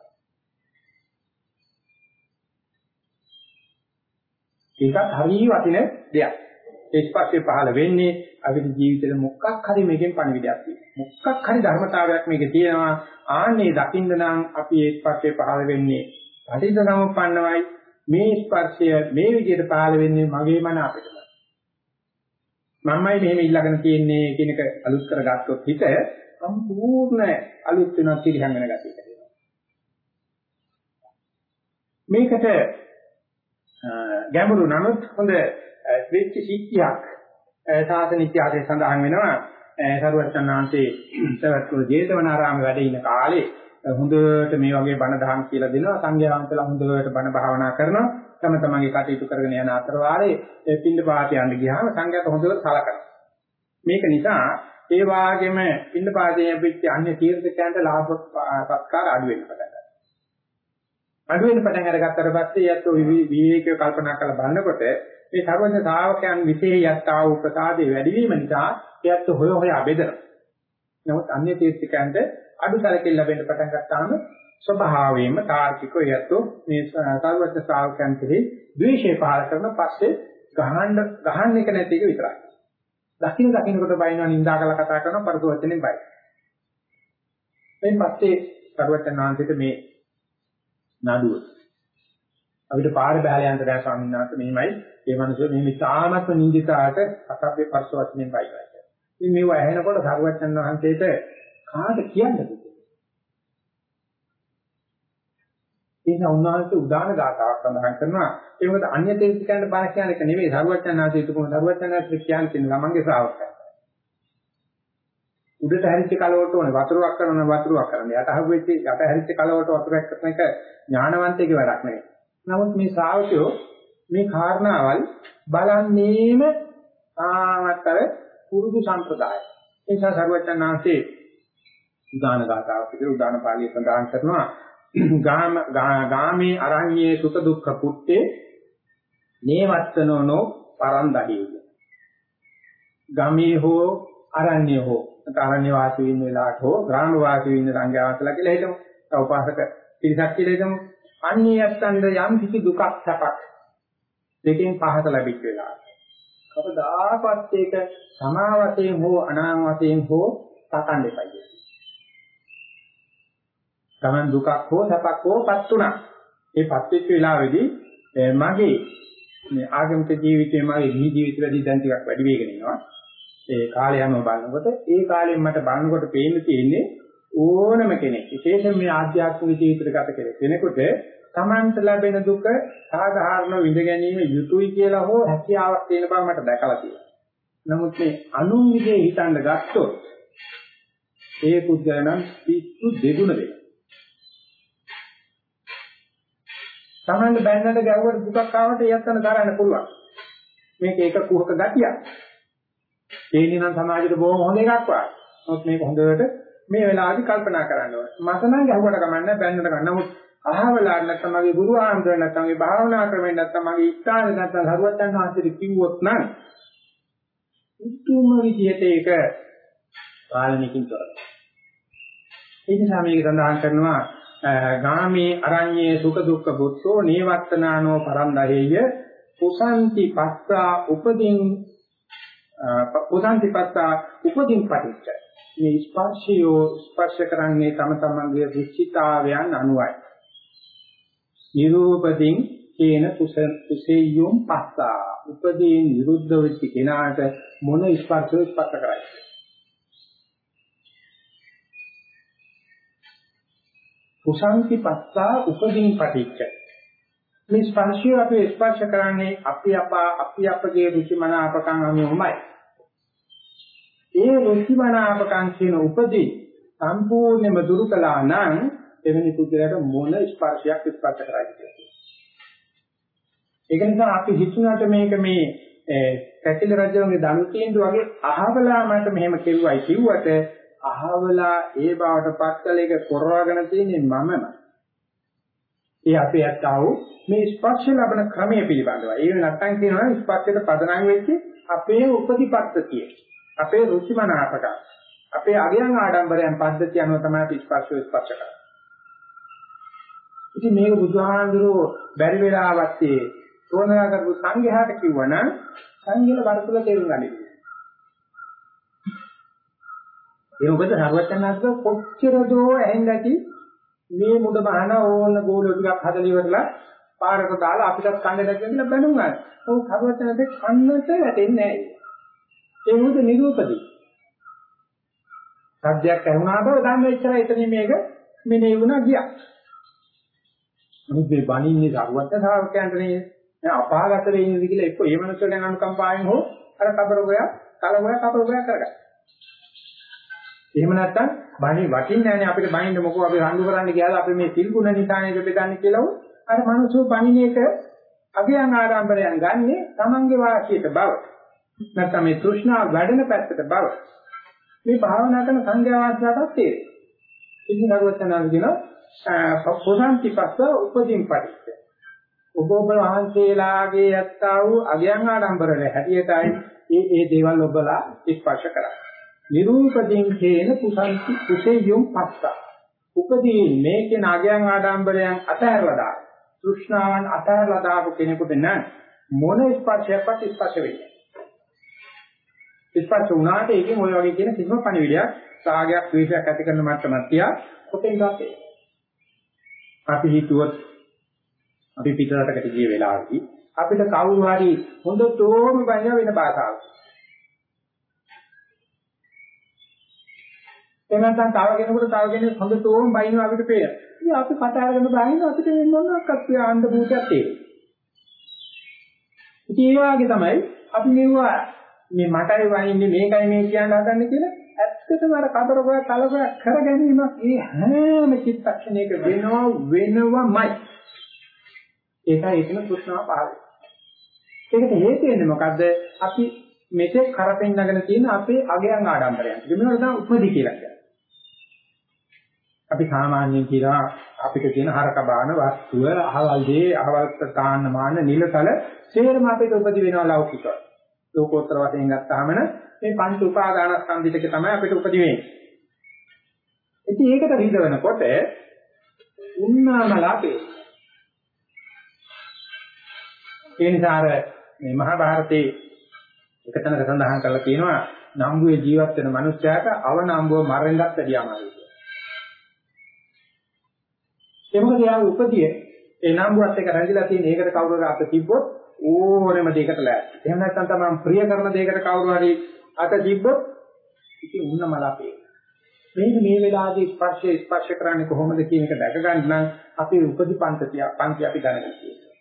ඒකත් හරිය වටින දෙයක්. ඒ ස්පර්ශය පහළ වෙන්නේ අපේ ජීවිතේ මොකක් හරි මේකෙන් පණිවිඩයක් තියෙනවා. මොකක් හරි ධර්මතාවයක් මේකේ තියෙනවා. ආන්නේ දකින්න නම් අපි ඒ ස්පර්ශය පහළ වෙන්නේ පටිච්චසමුප්පන්නවයි මේ ස්පර්ශය මේ විදිහට පහළ වෙන්නේ මගේ මන අපිටම. මමයි මෙහෙම ඊළඟන තියෙන්නේ කියන එක අලුත් කරගත්තොත් හිත සම්පූර්ණ අලුත් වෙනවා පිළිහං වෙන ගතියකට එනවා. මේකට ගැඹුරු නමුත් හොඳ වෙච්ච සිද්ධියක් සාසන ඉතිහාසයේ සඳහන් වෙනවා සරුවචනාංශේ සවැත්කුල ජේතවනාරාමේ වැඩ ඉන කාලේ හොඳට මේ වගේ බණ දහම් කියලා දෙනවා. සංඝයා වහන්සේලා හොඳට බණ භාවනා කරනවා. තම තමන්ගේ කටයුතු කරගෙන යන අතර වාරේ පින්ඳ පාත යන්න ගියාම සංඝයාට හොඳට සලකනවා. මේක නිසා ඒ වාගේම පින්ඳ පාතේ යපිච්ච අන්‍ය තීර්ථකයන්ට ලාභ සත්කාර අඩු වෙන්න පටන් ගන්නවා. අඩු වෙන පටන් අරගත්තට පස්සේ යත් විවේකීව කල්පනා කරලා බලනකොට මේ සර්වඥ ශ්‍රාවකයන් විශේෂ යත්තා වූ ප්‍රසාදේ වැඩි වීම නිසා එයත් හොය හොය බෙදෙනවා. නමුත් අන්‍ය තීර්ථකයන්ට අඩු සැලකිලි ලැබෙන්න පටන් ගත්තාම ස්වභාවයෙන්ම තාර්කිකව යැත්තු මේ සර්වඥ ශ්‍රාවකයන් කෙරෙහි ද්වේෂය පහල කරන පස්සේ ගහන්න ගහන්න එක නැති එක විතරයි. දකින්න දකින්නකොට බයිනවා නින්දා කරලා කතා කරනවා පරස වචනෙන් බයි. එයින් පස්සේ සර්වඥාන්තිට මේ නඩුව අපිට පාර බහැලා යන්න දැන් ස්වාමීන් වහන්සේ මෙහිමයි ඒ මනුස්සය මේ විසාමත්ම නිඳිතාට අසභ්‍ය පරිස වචනෙන් බයිනවා. ඉතින් මේව ඇහෙනකොට සරුවච්චන් වහන්සේට කාට කියන්නද? ඒක උන්වහන්සේ උදාන ගාතාවක් සඳහන් කරනවා. ඒ මොකද අන්‍ය තේසිකයන්ට බණ කියන එක නෙවෙයි. සරුවච්චන් වහන්සේ තුමුණ සරුවච්චන් වහන්සේ කියන්නේ තියෙන ළමංගේ ශ්‍රාවකයන්. උඩට හැරිච්ච කලවට ඕනේ. වතුරක් කරන වතුරක් කරන යට අහුවෙච්ච යට හැරිච්ච කලවට වතුරක් කරන එක ඥානවන්තයෙකුගේ වැඩක් නෙවෙයි. නමුත් මේ ශ්‍රාවකයෝ මේ කාරණාවල් බලන්නේම ආමතර පුරුදු සම්ප්‍රදාය. ඒ නිසා සරුවචනාංශේ උදාන ගාතාවක් විදිහට උදාන පාළිය සඳහන් කරනවා ගාම ගාමේ අරඤ්ඤේ සුඛ දුක්ඛ පුත්තේ නේවත්තනෝනෝ පරන්දහේ. ගමේ හෝ අරඤ්ඤේ හෝ අරඤ්ඤ වාසී වෙන වෙලාවට හෝ ග්‍රාම වාසී වෙන සංඝයාසලා කියලා හිතමු. උපාසක පිරිසක් කියලා හිතමු. අන්‍යයන්ට යම් කිසි දුකක් සැපක් දෙකෙන් පහත ලැබිච්ච වෙලාවට කවදාකවත් ඒක සමාවතයෙන් හෝ අනාවතයෙන් හෝ තකන්න එපා කියන්නේ. Taman දුකක් හෝ සැපක් හෝපත් උනා. ඒ පත් වෙච්ච වෙලාවේදී මගේ මේ ආගමික ජීවිතේ මගේ නිහි ජීවිත වැඩි දැන් ටිකක් වැඩි වෙගෙන එනවා. ඒ කාලය යම බලනකොට ඒ කාලෙන් මට බලනකොට පේන්න තියෙන්නේ ඕනම කෙනෙක් විශේෂයෙන් මේ ආධ්‍යාත්මික ජීවිතයකට ගත කෙනෙකුට Tamanට ලැබෙන දුක සාධාරණ විඳ ගැනීම යුතුයි කියලා හෝ හැකියාවක් තියෙන බව මට දැකලා තියෙනවා. නමුත් මේ අනුන් විදේ හිතන්න ගත්තොත් ඒ පුද්ගලයන් පිස්සු දෙගුණ වෙනවා. Tamanට බැන්නට ගැව්වට දුකක් ආවට ඒත්තන දරන්න පුළුවන්. මේක එක කුහක ගතියක්. ඒනි නම් සමාජයට බොහොම හොඳ එකක් වගේ. නමුත් මේක හොඳට මේ වෙලාවදී කල්පනා කරන්න ඕනේ. මට නම් ගැහුවට කමන්නේ බැන්නට ගන්න. නමුත් අහවලා නැත්නම් මගේ ගුරු ආන්දර නැත්නම් මේ භාවනා ක්‍රමෙන් නැත්නම් මගේ ඉස්තාන නැත්නම් හරුවත්තන් වහන්සේට කිව්වොත් නම් උතුම් විදිහට ඒක පාලනකින් කරනවා. ඒ නිසා මේක සඳහන් කරනවා ගාමේ අරඤ්ඤේ සුඛ දුක්ඛ බුද්ධෝ නේවත්තනානෝ පරන්දහෙය කුසන්ති පස්සා උපදින් කුසන්ති පස්සා උපදින් පටිච්ච. මේ ස්පර්ශයෝ ස්පර්ශ කරන්නේ තම තමන්ගේ විචිතාවයන් අනුවයි. නිරූපදින් කේන කුසෙය්‍යොම් පස්සා උපදීන් විරුද්ධ වෙච්ච කෙනාට මොන ස්පර්ශය ස්පර්ශ කරයි කුසංති පස්සා උපදීන් පටිච්ච මේ ස්පර්ශය අපි ස්පර්ශ කරන්නේ අපි අපා අපි අපගේ රුචි මන අපකම් අනුවමයි ඒ රුචි මන අපකම් කියන උපදී සම්පූර්ණයෙන්ම දුරු කළා නම් එවැනි පුද්ගලයාට මොන ස්පර්ශයක් ස්පර්ශ කරයිද කියලා. ඒක නිසා අපි හිතුණාට මේක මේ පැතිල රජුගේ දනු තීන්දුව වගේ අහවලා මට මෙහෙම කෙරුවයි කිව්වට අහවලා ඒ බවට පත්කලයක කරවගෙන තියෙන්නේ මමමයි. ඒ අපේ අත්තාව මේ ස්පර්ශ ලබන ක්‍රමය පිළිබඳව. ඒ නැත්තම් කියනවා ස්පර්ශයට පදනම් වෙච්ච අපේ උපතිපත්තතිය. අපේ රුචිමනාපක. අපේ අගයන් ආඩම්බරයන් පද්ධතිය අනුව තමයි අපි ස්පර්ශය ස්පර්ශ කරන්නේ. ඉතින් මේක බුදුහාඳුරෝ බැරි වෙලාවත් ඒ තෝරනා කරපු සංඝයාට කිව්වනම් සංඝයාල වර්තුල තේරුම් ගන්න. ඒ මොකද සර්වඥාන්සේක කොච්චර දෝ ඇහෙන්නකි මේ මුඩ බහන ඕන ගෝල ටිකක් හදලා ඉවරලා පාරට දාලා අපිටත් කන්න දැක්ක කියලා බැනුම් ගන්න. ඔව් සර්වඥාන්සේ කන්නට වැටෙන්නේ නැහැ. ඒ මොකද නිරූපදී. සද්දයක් ඇහුණා බව දන්න ඉච්චර එතනින් මේක මෙනේ වුණා ගියා. අනිත් මේ බණින්නේ සරුවත් ශ්‍රාවකයන්ට නේ අපාගත වෙන්නේ කියලා එක්ක ඒ මනස ගැන අනුකම්පාවෙන් හෝ අර කබරගය කලබල කබරගය කරගන්න. එහෙම නැත්නම් බණි වටින්නේ නැහැනේ අපිට බණින්න මොකෝ අපි රණ්ඩු කරන්න ගියාලා අපි මේ සිල් ගුණ නිසානේ දෙපෙදන්නේ කියලා අර මනුස්සෝ බණින එක අගයන් ආරම්භරයන් ගන්නේ Tamange වාසියට බව. නැත්නම් මේ තෘෂ්ණාව වැඩෙන පැත්තට බව. මේ භාවනා කරන සංඥා වාසයටත් තේරෙයි. ඉතින් නරුවචනන් කියන පොසන්ති පස්ස උපදීන් පරිච්ඡ. ඔබ ඔබ වහන්සේලාගේ යත්තා වූ අගයන් ආඩම්බරල හැටියටයි ඒ ඒ දේවල් ඔබලා ස්පර්ශ කරන්නේ. නිරූපදීන් කේන පුසන්ති කුසෙයුම් පස්ස. උපදීන් මේකේ අගයන් ආඩම්බරයන් අතහැරලා දාන. තෘෂ්ණාවන් අතහැරලා දාපු කෙනෙකුට නම් මොන ස්පර්ශයක්වත් ස්පර්ශ වෙන්නේ ස්පර්ශ වුණාට ඒකෙන් ඔය වගේ කියන කිසිම පණිවිඩයක් රාගයක් ද්වේෂයක් ඇති කරන මට්ටමක් තියා කොතෙන් ගත්තේ අපි හිතුවොත් අපි පිටරටකට ගිය වෙලාවදී අපිට කවුරු හරි හොඳටම බයින වෙන භාෂාවක් එහෙනම් තව කෙනෙකුට තව කෙනෙක් හොඳටම බයින අපිට පේන. ඉතින් අපි කතා කරගෙන බයින අපිට මොනවාක්වත් ආන්ද භූතයක් තියෙන්නේ. ඉතින් ඒ වගේ තමයි අපි මෙවුවා මේ මටයි වයින්නේ මේකයි මේ කියන්න හදන්නේ කියලා ඇත්තටම අර කබරගය කලබල කර ගැනීමක් ඒ හැම චිත්තක්ෂණයක වෙනව වෙනවමයි. ඒකයි එතන කෘෂ්ණාව පහළ ඒකට හේතු වෙන්නේ මොකද්ද? අපි මෙතෙක් කරපෙන් නගන තියෙන අපේ අගයන් ආඩම්බරයන්. මේවට තමයි උපදි කියලා කියන්නේ. අපි සාමාන්‍යයෙන් කියනවා අපිට තියෙන හරක බාන වස්තුව, අහවල් දේ, අහවල් තාන්න මාන නිලතල සේරම අපිට උපදි වෙනවා ලෞකිකව. ලෝකෝත්තර වශයෙන් ගත්තාම මේ පංච උපාදානස්කන්ධ ටික තමයි අපිට උපදි වෙන්නේ. ඉතින් ඒකට රිදවනකොට උන්නාමලා පේනවා. ඒ නිසා අර මේ මහා භාරතයේ එක තැනක සඳහන් කරලා තියෙනවා නම්බුවේ ජීවත් වෙන මනුස්සයාට අවනම්බුව මරෙන්නත් වැඩිය ඒ මොකද යා උපදියේ ඒ නම්බුවත් එක රැඳිලා තියෙන ඒකට කවුරු හරි අත තිබ්බොත් ඕනෙම දෙයකට ලෑස්ති. එහෙම නැත්නම් තමයි ප්‍රිය කරන දෙයකට කවුරු හරි අත තිබ්බොත් ඉතින් උන්න මලපේ. මේක මේ වෙලාවේදී ස්පර්ශය ස්පර්ශ කරන්නේ කොහොමද කියන එක දැක ගන්න නම් අපි උපදීපන්තිය පන්ති අපි දැනගන්න තියෙනවා.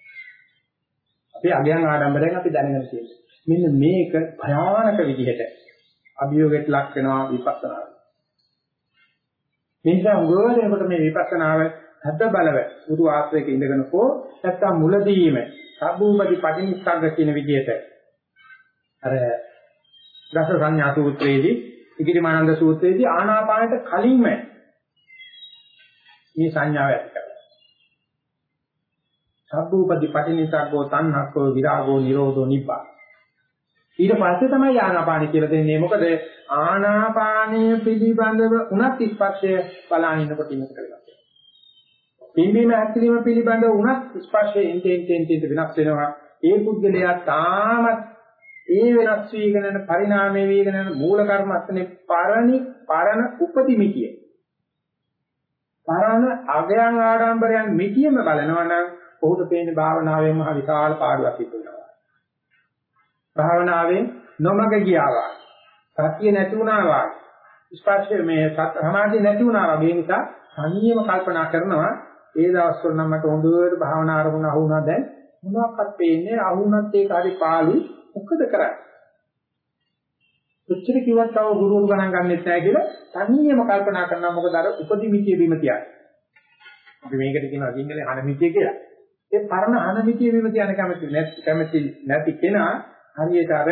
අපි අගයන් ආඩම්බරයෙන් අපි දැනගන්න තියෙනවා. මෙන්න මේක භයානක විදිහට අභියෝගයට ලක් වෙනවා විපස්සනාව. මේ නිසා උගෝරේකට මේ විපස්සනාව හද බලව උරු ආශ්‍රයක ඉඳගෙන කෝ නැත්තම් මුලදීම සබ්බූපති පටිනිස්සග්ග කියන විදිහට අර දස සංඥා සූත්‍රයේදී ඉගිරිමානන්ද සූත්‍රයේදී ආනාපානට කලින්ම මේ සංඥාව ඇති කරගන්නවා. සබ්බූපති පටිනිස්සග්ගෝ තණ්හක්කෝ විරාගෝ නිරෝධෝ නිබ්බාන. ඊට පස්සේ තමයි ආනාපාන කියලා දෙන්නේ. මොකද ආනාපානීය පිළිබඳව උනත් ස්පර්ශය බලන ඉන්නකොට ඉන්නකොට වෙනවා. පිම්බීම හැකිලිම පිළිබඳව උනත් ස්පර්ශයෙන් එන්ටෙන් ටෙන් වෙනස් වෙනවා. ඒ පුද්ගලයා තාමත් ඒ වෙනස් වීගෙන යන පරිණාමයේ වීගෙන යන මූල කර්මස්තනේ පරණි පරණ උපතිමිතිය. පරණ අගයන් ආඩම්බරයන් මිතියම බලනවා නම් ඔහුට පේන්නේ භාවනාවෙන් මහ විශාල පාඩුවක් තිබෙනවා. භාවනාවෙන් නොමග ගියාවා. සතිය නැති වුණා වා. ස්පර්ශය මේ සමාධිය නැති වුණා වගේ නිසා සංයම කල්පනා කරනවා ඒ දවස්වල නම් මට හොඳට භාවනා ආරමුණ අහුණා. දැන් මොනවාක්වත් පේන්නේ අහුණත් ඒක හරි පාළු. මොකද කරන්නේ? කොච්චර කිව්වත් තව ගුරුවරු ගණන් ගන්නෙත් නැහැ කියලා තනියම කල්පනා කරනවා. මොකද අර උපදිමිතිය බිම තියන්නේ. අපි මේකට කියනවා සිංහලෙන් අනමිතිය කියලා. ඒ පරණ අනමිතිය බිම තියන කැමති නැති කැමති නැති කෙනා හරියට අර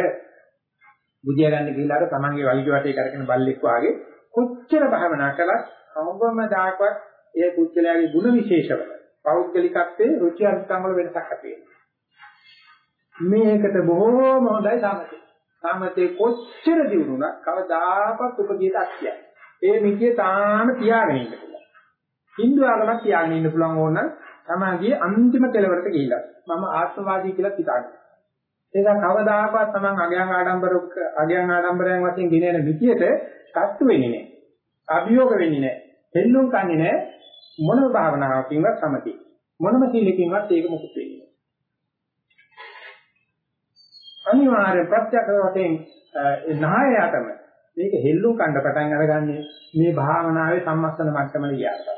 බුදියා ගන්න කියලා අර තමන්ගේ වලිග වටේ කරගෙන බල්ලෙක් වාගේ කොච්චර භාවනා කළත් කවවම දායකවත් ඒ පුද්ගලයාගේ ಗುಣ විශේෂවල පෞද්ගලිකත්වයේ රුචි අරුචිකම් වල වෙනසක් ඇති මේකට බොහෝම හොඳයි සමතේ. සමතේ කොච්චර දිනුනක් කවදාකවත් උපදීට අක්තියයි. ඒ මිතිය තාම තියාගෙන ඉන්න පුළුවන්. Hindu ආගමක් තියාගෙන ඉන්න පුළුවන් ඕන සමාධියේ අන්තිම කෙලවරට ගිහිලා. මම ආත්මවාදී කියලා හිතාගන්න. ඒක කවදාකවත් Taman අගයන් ආඩම්බර අගයන් ආඩම්බරයන් වශයෙන් ගෙන යන මිතියට කට්ටු වෙන්නේ නැහැ. අභියෝග වෙන්නේ නැහැ. දෙල්ලුම් කන්නේ නැහැ. මොනම භාවනාවකින්වත් සමති. මොනම සීලකින්වත් ඒක මුකුත් වෙන්නේ අනිවාර්ය ප්‍රත්‍යක්ෂ වශයෙන් නායයටම මේක හෙල්ලුම් කණ්ඩ පටන් අරගන්නේ මේ භාවනාවේ සම්මස්තන මට්ටමල ගියාට.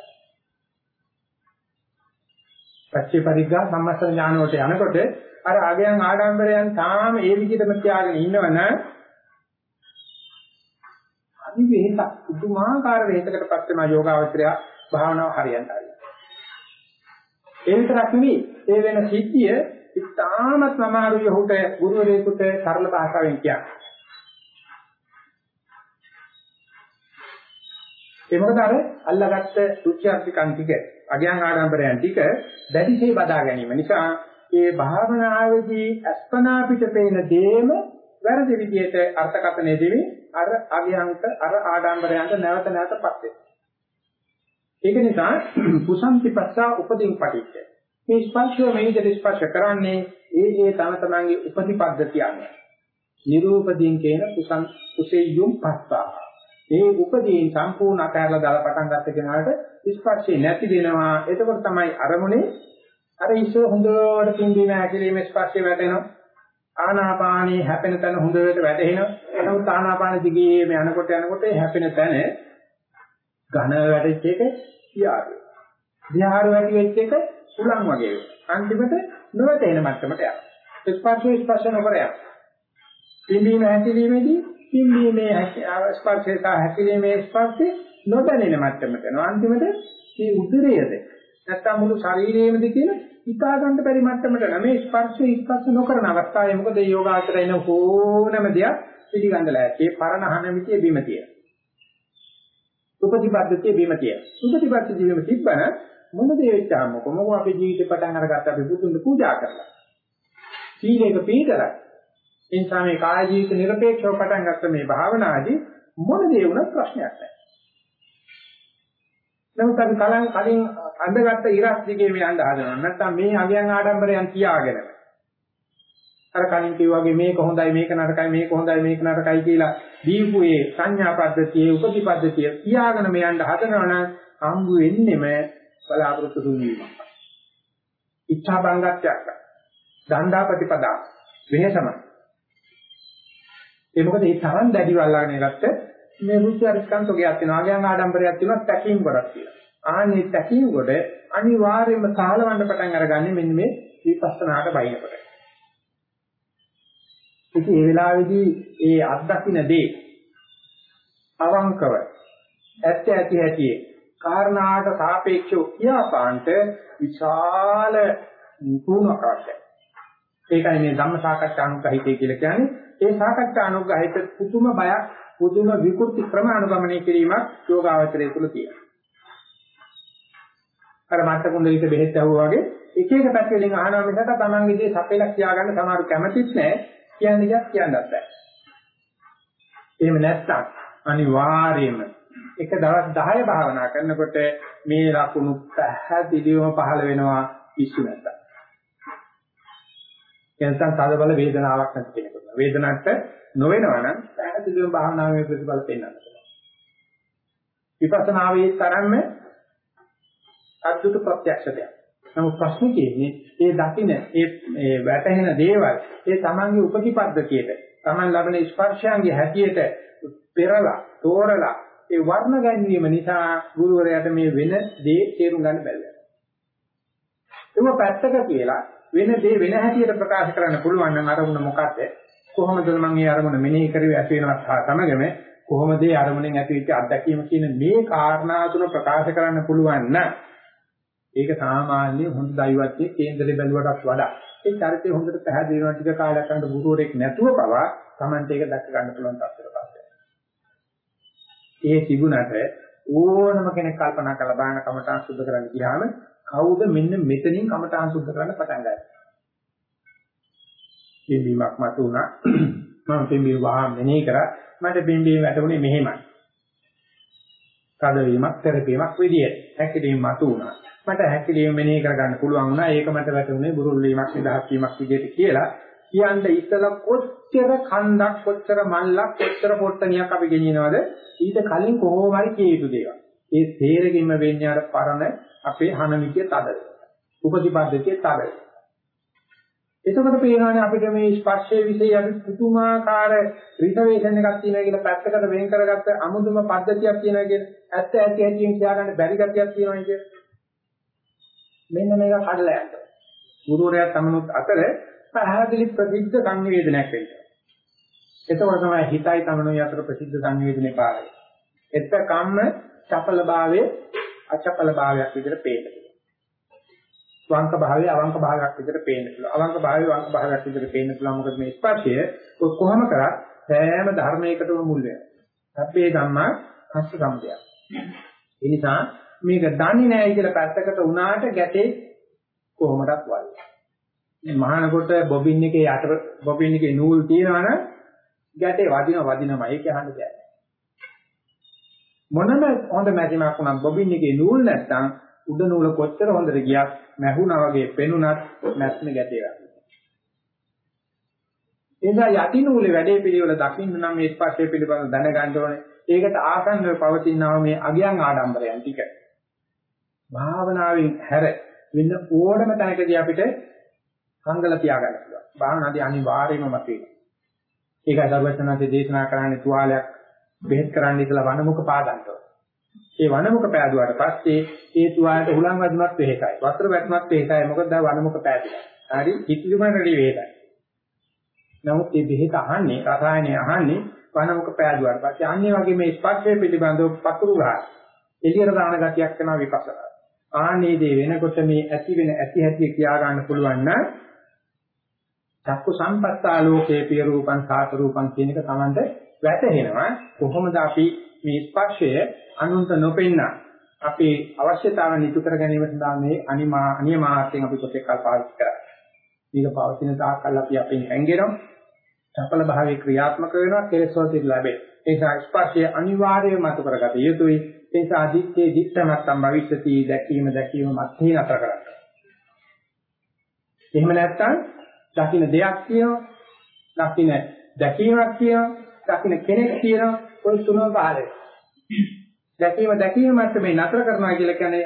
පච්චේ පරිග්ගා සම්මස්තන ඥාන වලට යනකොට අර ආගයන් ආඩම්බරයන් තාම ඒ විදිහටම තියාගෙන ඉන්නවනම් අනි වෙහස පුදුමාකාර වෙහසකටපත් වෙන යෝගාවචරය. භාවනාව හරියන්න හරියි. ඒ විතරක් නෙවෙයි ඒ වෙන සිද්ධිය ඉතාමත් අමාරුයි ඔහුට ගුරුවරයෙකුට සරල භාෂාවෙන් කියන්නේ. ඒ මොකද අර අල්ලාගත්ත රුචිආර්ථිකන් ටික අගයන් ආඩම්බරයන් ටික දැඩිසේ බදා ගැනීම නිසා ඒ භාවනාවේදී අස්පනා පිට පේන දේම වැරදි විදියට අර්ථකථනය දෙවි අර අගයන්ට අර ආඩම්බරයන්ට නැවත නැවතපත් වෙනවා. ඒක නිසා *clears throat* කුසන්තිපස්සා උපදීන් පටිච්ච. මේ ස්පර්ශය මේ විදිහට ස්පර්ශ කරන්නේ ඒ ඒ තම තමන්ගේ උපතිපද්ධතිය අනුව. නිරූපදීන් කියන කුසන් කුසෙය්‍යුම් පස්සා. ඒ උපදීන් සම්පූර්ණ අතහැරලා දාලා පටන් ගත්ත කෙනාට ස්පර්ශය නැති වෙනවා. එතකොට තමයි අරමුණේ අර ඉස්සර හොඳට පින්දීම හැකිලිම ස්පර්ශය වැටෙනවා. ආනාපානී හැපෙන තැන හොඳට වැටෙනවා. නමුත් ආනාපාන දිගේ මේ යනකොට යනකොට හැපෙන තැන ඝන වැටෙච්ච එක තියාගෙන. විහාර වැටි වෙච්ච එක සුලං වගේ වෙනවා. අන්තිමට නොවැටෙන මට්ටමට යනවා. ස්පර්ශය ස්පර්ශ නොකර යනවා. පින්දීම හැකිලිමේදී පින්දීමේ ස්පර්ශය සහ හැකිලිමේ ස්පර්ශය නොදැනෙන මට්ටමට යනවා. අන්තිමට මේ උදරයේද නැත්තම් මුළු ශරීරයේමද කියන හිතා ගන්න බැරි මට්ටමට නම් මේ ස්පර්ශය ස්පර්ශ නොකරන අවස්ථාවේ මොකද මේ යෝගාචරය එන ඕනම දෙයක් පිළිගන්න ලෑස්ති. ඒ පරණහන මිතිය බිම තියෙන. සුපටිපද්දතිය බීම තියෙනවා. සුපටිපද්දතිය බීම තිබ්බන මොනද වෙච්චා මොකම අපේ ජීවිතේ පටන් අරගත්ත අපි බුදුන් පූජා කරලා. සීලේක පීඩරයි. ඒ නිසා මේ කාය ජීවිත নিরপেক্ষව පටන් ගත්ත මේ භාවනාදී මොන දේ වුණත් ප්‍රශ්නයක් නැහැ. නමුත් අපි කලින් කලින් අඳගත්ත ඉරස් දිගේ මේ යන්න හදනවා. නැත්තම් මේ අගයන් ආඩම්බරයන් තියාගෙන. අර කලින් කිව්වා වගේ මේක හොඳයි මේක නරකයි මේක හොඳයි මේක නරකයි කියලා දීපු ඒ සංඥා පද්ධතියේ උපදි පද්ධතිය තියාගෙන මේ යන්න හදනවනම් හම්බ වෙන්නෙම බලාපොරොත්තු දුන්නීමක්. ඉච්ඡා බංගත්‍යයක්. දණ්ඩා ප්‍රතිපදා වෙහසම. ඒ මොකද ඒ තරම් දැඩිව අල්ලාගෙන ගත්ත මේ රුචි අරිස්කන්තෝගයක් තියෙනවා. ආගයන් ආඩම්බරයක් තියෙනවා පැකින් ගොඩක් තියෙනවා. ආන්නේ පැකින් ගොඩ අනිවාර්යයෙන්ම සාලවන්න පටන් අරගන්නේ මෙන්න මේ විපස්සනාට බයිනකොට. ඉතින් මේ වෙලාවේදී ඒ අත්දකින්න දේ අවංකව ඇත්ත ඇති ඇති කාරණාට සාපේක්ෂව කියාපාන්ට විශාල පුණක් අවශ්‍යයි. ඒකයි මේ ධම්ම සාකච්ඡා අනුග්‍රහිතය කියලා කියන්නේ. ඒ සාකච්ඡා අනුග්‍රහිත පුදුම බයක්, පුදුම විකෘති ක්‍රම අනුගමනය කිරීමක් යෝගාවචරය තුළ තියෙනවා. අර මත්ත කුණ්ඩලික බෙහෙත් ඇහුවා වගේ එක එක පැත්තකින් අහනවා මිසක තමන්ගේ දේ සපේලා කියාගන්න සමහරු කැමතිත් නැහැ. කියන්නේ දෙයක් කියන්නත් බෑ. එහෙම නැත්නම් අනිවාර්යයෙන්ම එක දවස් 10 භාවනා කරනකොට මේ ලකුණු පැහැදිලිවම පහළ වෙනවා පිස්සු නැත්තම්. එනසම් තද බල වේදනාවක් නැති කෙනෙකුට. වේදනකට නොවෙනවා නම් පැහැදිලිවම භාවනාවේ ප්‍රතිඵල පෙන්වන්න පුළුවන්. විපස්සනාවේ තරම්ම අද්දුත ප්‍රත්‍යක්ෂයක්. නමුත් ප්‍රශ්නේ තියෙන්නේ ඒ දකින්න ඒ වැටහෙන දේවල් ඒ තමන්ගේ උපතිපද්ධතියට තමන් ලබන ස්පර්ශයන්ගේ හැටියට පෙරලා තෝරලා ඒ වර්ණ ගැනීම නිසා ගුරුවරයාට මේ වෙන දේ තේරුම් ගන්න බැහැ. ඒක පැත්තක කියලා වෙන දේ වෙන හැටියට ප්‍රකාශ කරන්න පුළුවන් නම් අරමුණ මොකද්ද? කොහොමද මම මේ අරමුණ මෙනෙහි කරුවේ ඇති වෙනවත් හා සමගම කොහොමද ඒ අරමුණෙන් ඇතිවෙච්ච අත්දැකීම කියන මේ කාරණා තුන ප්‍රකාශ කරන්න පුළුවන් නම් ඒක සාමාන්‍ය හොඳ දෛවත්වයේ කේන්දරේ බැලුවටත් වඩා ඒ චරිතය හොඳට පැහැදිලි වෙනවා ටික කාලයක් යනකොට ගුරුවරයෙක් නැතුව පවා Tamante ඒක දැක ගන්න පුළුවන් තත්ත්වයකට ඒ තිබුණට ඕනම කෙනෙක් කල්පනා කරලා බලන කමඨාන් සුද්ධ කරන්න ගියාම කවුද මෙන්න මෙතනින් කමඨාන් සුද්ධ කරන්න පටන් ගන්නේ. පිම්බීමක් මත උනා මම පිම්බීම වහා මෙනෙහි කරා මට පිම්බීම වැටුනේ මෙහෙමයි. කඩවීමක් තෙරපීමක් විදියට හැකිරීම මත උනා. මට හැකිලිම මෙනෙහි කරගන්න පුළුවන් වුණා. ඒක මට වැටුනේ බුරුල් වීමක් නිදහස් වීමක් විදිහට කියලා. කියන්න ඉතලා කොච්චර කන්දක් කොච්චර මල්ලක් කොච්චර පොට්ටනියක් අපි ගෙනියනවද ඊට කලින් කොහොම හරි කිය යුතු දේවල්. ඒ තේරෙකින්ම වෙන්නේ අර පරණ අපේ හනමිතිය තද. උපදිපද්ධතිය තද. එතකොට පේනවානේ අපිට මේ ස්පර්ශයේ විශේෂ අපි පුදුමාකාර රිසර්වේෂන් එකක් තියෙනවා කියලා පැත්තකට වෙන් කරගත්ත අමුදුම පද්ධතියක් තියෙනවා කියන ඇත්ත ඇති ඇතින් කියාගන්න බැරි ගතියක් තියෙනවා කියන මෙන්න මේක කඩලා යන්න. ගුරුවරයා තමනුත් අතර පැහැදිලි ප්‍රසිද්ධ සංවේදනයක් වෙනවා. එතකොට තමයි හිතයි තමනුයි අතර ප්‍රසිද්ධ සංවේදනේ පාරයි. එත්ත කම්ම චපල භාවයේ අචපල භාවයක් විදිහට පේනවා. වංක භාවය අවංක භාවයක් විදිහට පේන්න පුළුවන්. අවංක භාවය වංක භාවයක් විදිහට පේන්න පුළුවන්. මොකද මේ ස්පර්ශය කොහොම කරත් සෑම ධර්මයකටම මුල් වෙනවා. සබ්බේ ධම්මා හස්ස සම්පයක්. ඒ නිසා මේක දන්නේ නැහැ කියලා පැත්තකට උනාට ගැටේ කොහොමදත් වයි. මේ මහානකොට බොබින් එකේ යට බොබින් එකේ නූල් තියනවනම් ගැටේ වදින වදිනමයි ඒක අහන්න බෑ. මොනම හොඳ මැදිමක් වුණත් බොබින් එකේ නූල් නැත්තම් උඩ නූල කොච්චර හොඳට ගියත් මැහුණා වගේ පෙනුනත් නැත්නම් ගැටේ වගේ. එදා යටි නූලේ වැඩේ පිළිවෙල දකින්න නම් මේ ස්පර්ශය පිළිබඳව දැනගන්න ඕනේ. ඒකට ආසන්නව පවතිනවා මේ අගයන් ආඩම්බරයන් ටික. භාවනාවෙන් හැර වෙන ඕනම තැනකදී අපිට හංගල තියාගන්න පුළුවන්. භාවනාදී අනිවාර්යයෙන්ම මතුවේ. ඒකයි සර්වඥාන්සේ දේශනා කරන්නේ තුවාලයක් බෙහෙත් කරන්න ඉතලා වනමුක පාදන්න ඕන. ඒ වනමුක පෑදුවාට පස්සේ ඒ තුවාලයට හුලං වදුනත් වෙහෙසයි. වස්ත්‍ර වැටුනත් වෙහෙසයි. මොකද දැන් වනමුක පෑදිලා. හරි කිසිමකටදී වෙහෙසයි. නමුත් මේ බෙහෙත අහන්නේ රසායනය අහන්නේ වනමුක පෑදුවාට පස්සේ අන්නේ වගේ මේ ස්පර්ශය පිළිබඳව පතුරු ගන්න. එළියට දාන ගතියක් කරනවා විපස්සනා. ආන්නේ දේ වෙනකොට මේ ඇති වෙන ඇති හැටි කියා ගන්න පුළුවන් නම් චක්කු සම්පත්තා ලෝකේ පිය රූපං සාත රූපං කියන එක Tamanට වැටහෙනවා කොහොමද අපි මේ ස්පර්ශය අනුන්ට නොපෙන්න අපේ අවශ්‍යතාවන ඉටු කර ගැනීම සඳහා මේ අනිමා අනියමාර්ථයෙන් අපි කොටෙක් කල් පාවිච්චි කරා. මේක පවතින තාක්කල් අපි අපෙන් හැංගෙනවා. චපල භාවයේ ක්‍රියාත්මක වෙනවා කෙලෙස් වලට ලැබේ. ඒ නිසා ස්පර්ශය අනිවාර්යයෙන්ම මතු කරගත යුතුයි. ඒ නිසා දිත්තේ දිත්තමත්තම් භවිෂ්‍යති දැකීම දැකීම මැත්තේ නතර කරන්න. එහෙම නැත්නම් දකින්න දෙයක් තියෙනවා. දකින්න දැකීමක් තියෙනවා. දකින්න කෙනෙක් තියෙනවා. ඔය තුනම පහළ වෙනවා. දැකීම දැකීම මට්ටමේ නතර කරනවා කියලා කියන්නේ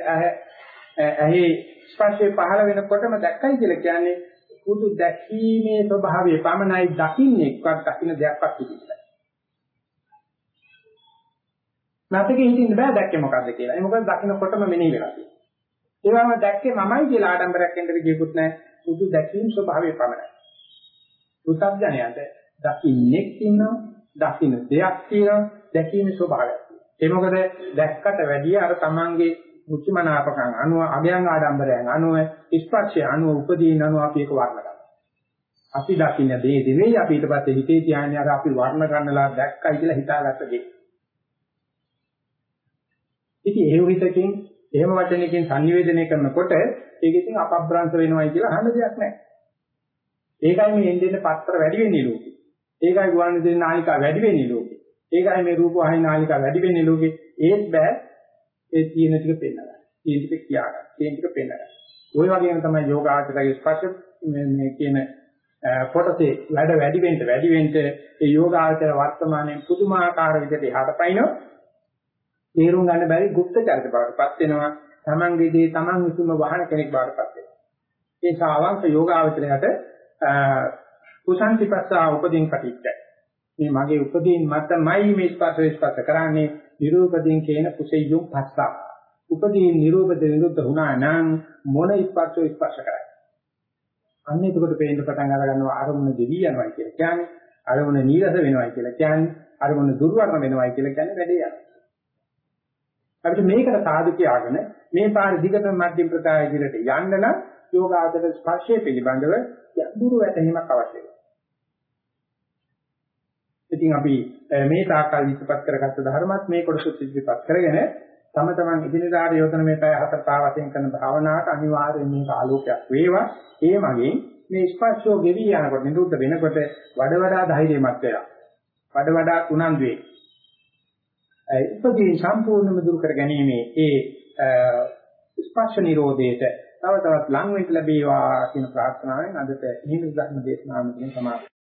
ඇහි ස්පර්ශය පහළ වෙනකොටම දැක්කයි කියලා කියන්නේ පුදු දැකීමේ ස්වභාවය පමණයි දකින්නෙක්වත් දකින්න දෙයක්වත් පිළිගන්නේ. නැතකේ හිතින්න බෑ දැක්කේ මොකද්ද කියලා. ඒ මොකද දකින්නකොටම මෙනෙහි වෙලා තියෙනවා. ඒ වගේම දැක්කේ මමයි කියලා ආඩම්බරයක් එන්න විදියකුත් නැහැ. පුදු දැකීම ස්වභාවය පමණයි. උත්සබ්ජණයට දකින්නෙක් ඉන්නවා, දකින්න දෙයක් තියෙනවා, දැකීමේ ස්වභාවයක්. ඒ මොකද දැක්කට වැඩිය අර තමන්ගේ මුචිමනාපකම් අනුව අභයං ආඩම්බරයන් අනුව ස්පර්ශය අනුව උපදීන අනුව අපි ඒක වර්ණ කරනවා. අපි දකින්න දේ දෙවෙයි අපි ඊට පස්සේ හිතේ තියාන්නේ අර අපි වර්ණ ගන්නලා දැක්කයි කියලා හිතාගත්ත දේ. ඉතින් ඒ හිතකින් එහෙම වචනකින් සංනිවේදනය කරනකොට ඒක ඉතින් අපබ්‍රංශ වෙනවයි කියලා අහන්න දෙයක් නැහැ. ඒකයි මේ එන්නේ පත්‍ර වැඩි වෙන්නේ ලෝකේ. ඒකයි ගුවන් විදුලි නාලිකා වැඩි වෙන්නේ ලෝකේ. ඒකයි මේ රූප වාහිනී නාලිකා වැඩි වෙන්නේ ලෝකේ. ඒත් බෑ ඒ තියෙන ටික පෙන්නගන්න. තියෙන ටික කියාගන්න. තියෙන ටික පෙන්නගන්න. ওই වගේම තමයි යෝගාචරයේ ස්පර්ශ මේ කියන කොටසේ වැඩ වැඩි වෙන්න වැඩි වෙන්න ඒ යෝගාචර වර්තමානයේ පුදුමාකාර විදිහට එහාට පයින්නවා. තේරුම් ගන්න බැරි গুপ্ত චරිත බවටපත් වෙනවා. Tamange දේ Taman විසින්ම වහන කෙනෙක් බවටපත් වෙනවා. ඒ ශාවංක යෝගාචරයට කුසන්තිපස්සා උපදීන් කටිච්චයි. මේ මගේ උපදීන් මතමයි මේ ස්පර්ශ ස්පර්ශ කරන්නේ නිරූපදීන් කියන කුසෙයුම් පස්සා. උපදීන් නිරූපද නිරුද්ධ වුණා නම් මොන ස්පර්ශ ස්පර්ශ කරයි. අන්න එතකොට පේන්න පටන් අර ගන්නවා අරමුණ දෙවි යනවා කියලා කියන්නේ අරමුණ නීරස වෙනවා කියලා කියන්නේ අරමුණ දුර්වර්ණ වෙනවා කියලා කියන්නේ වැඩේ යනවා. අපිට මේකට සාදු කියාගෙන මේ පාර දිගට මධ්‍යම ප්‍රකාශ ඉදිරියට යන්න නම් යෝගාචර ස්පර්ශය පිළිබඳව යඳුරු වැටහීමක් අවශ්‍යයි. ඉතින් අපි මේ තාකල් ඉස්පත් කරගත්ත ධර්මත් මේ කොටස ඉස්පත් කරගෙන තම තමන් ඉදිරියට යොදන මේ පැය හතර පහ වශයෙන් කරන භාවනාවට අනිවාර්යයෙන් මේක ආලෝකයක් වේවා. ඒ මගින් මේ ස්පර්ශෝ ගෙවි යනකොට නිරුද්ධ වෙනකොට වඩ වඩා ධෛර්යමත් වෙලා. වඩ වඩා උනන්දු වේ. ඉපදී සම්පූර්ණයෙන්ම දුරු කර ගැනීම ඒ ස්පර්ශ නිරෝධයට තව තවත් ලං වෙන්න ලැබේවා කියන ප්‍රාර්ථනාවෙන් අදට හිමිස් ධර්ම දේශනාවකින් සමාප්ත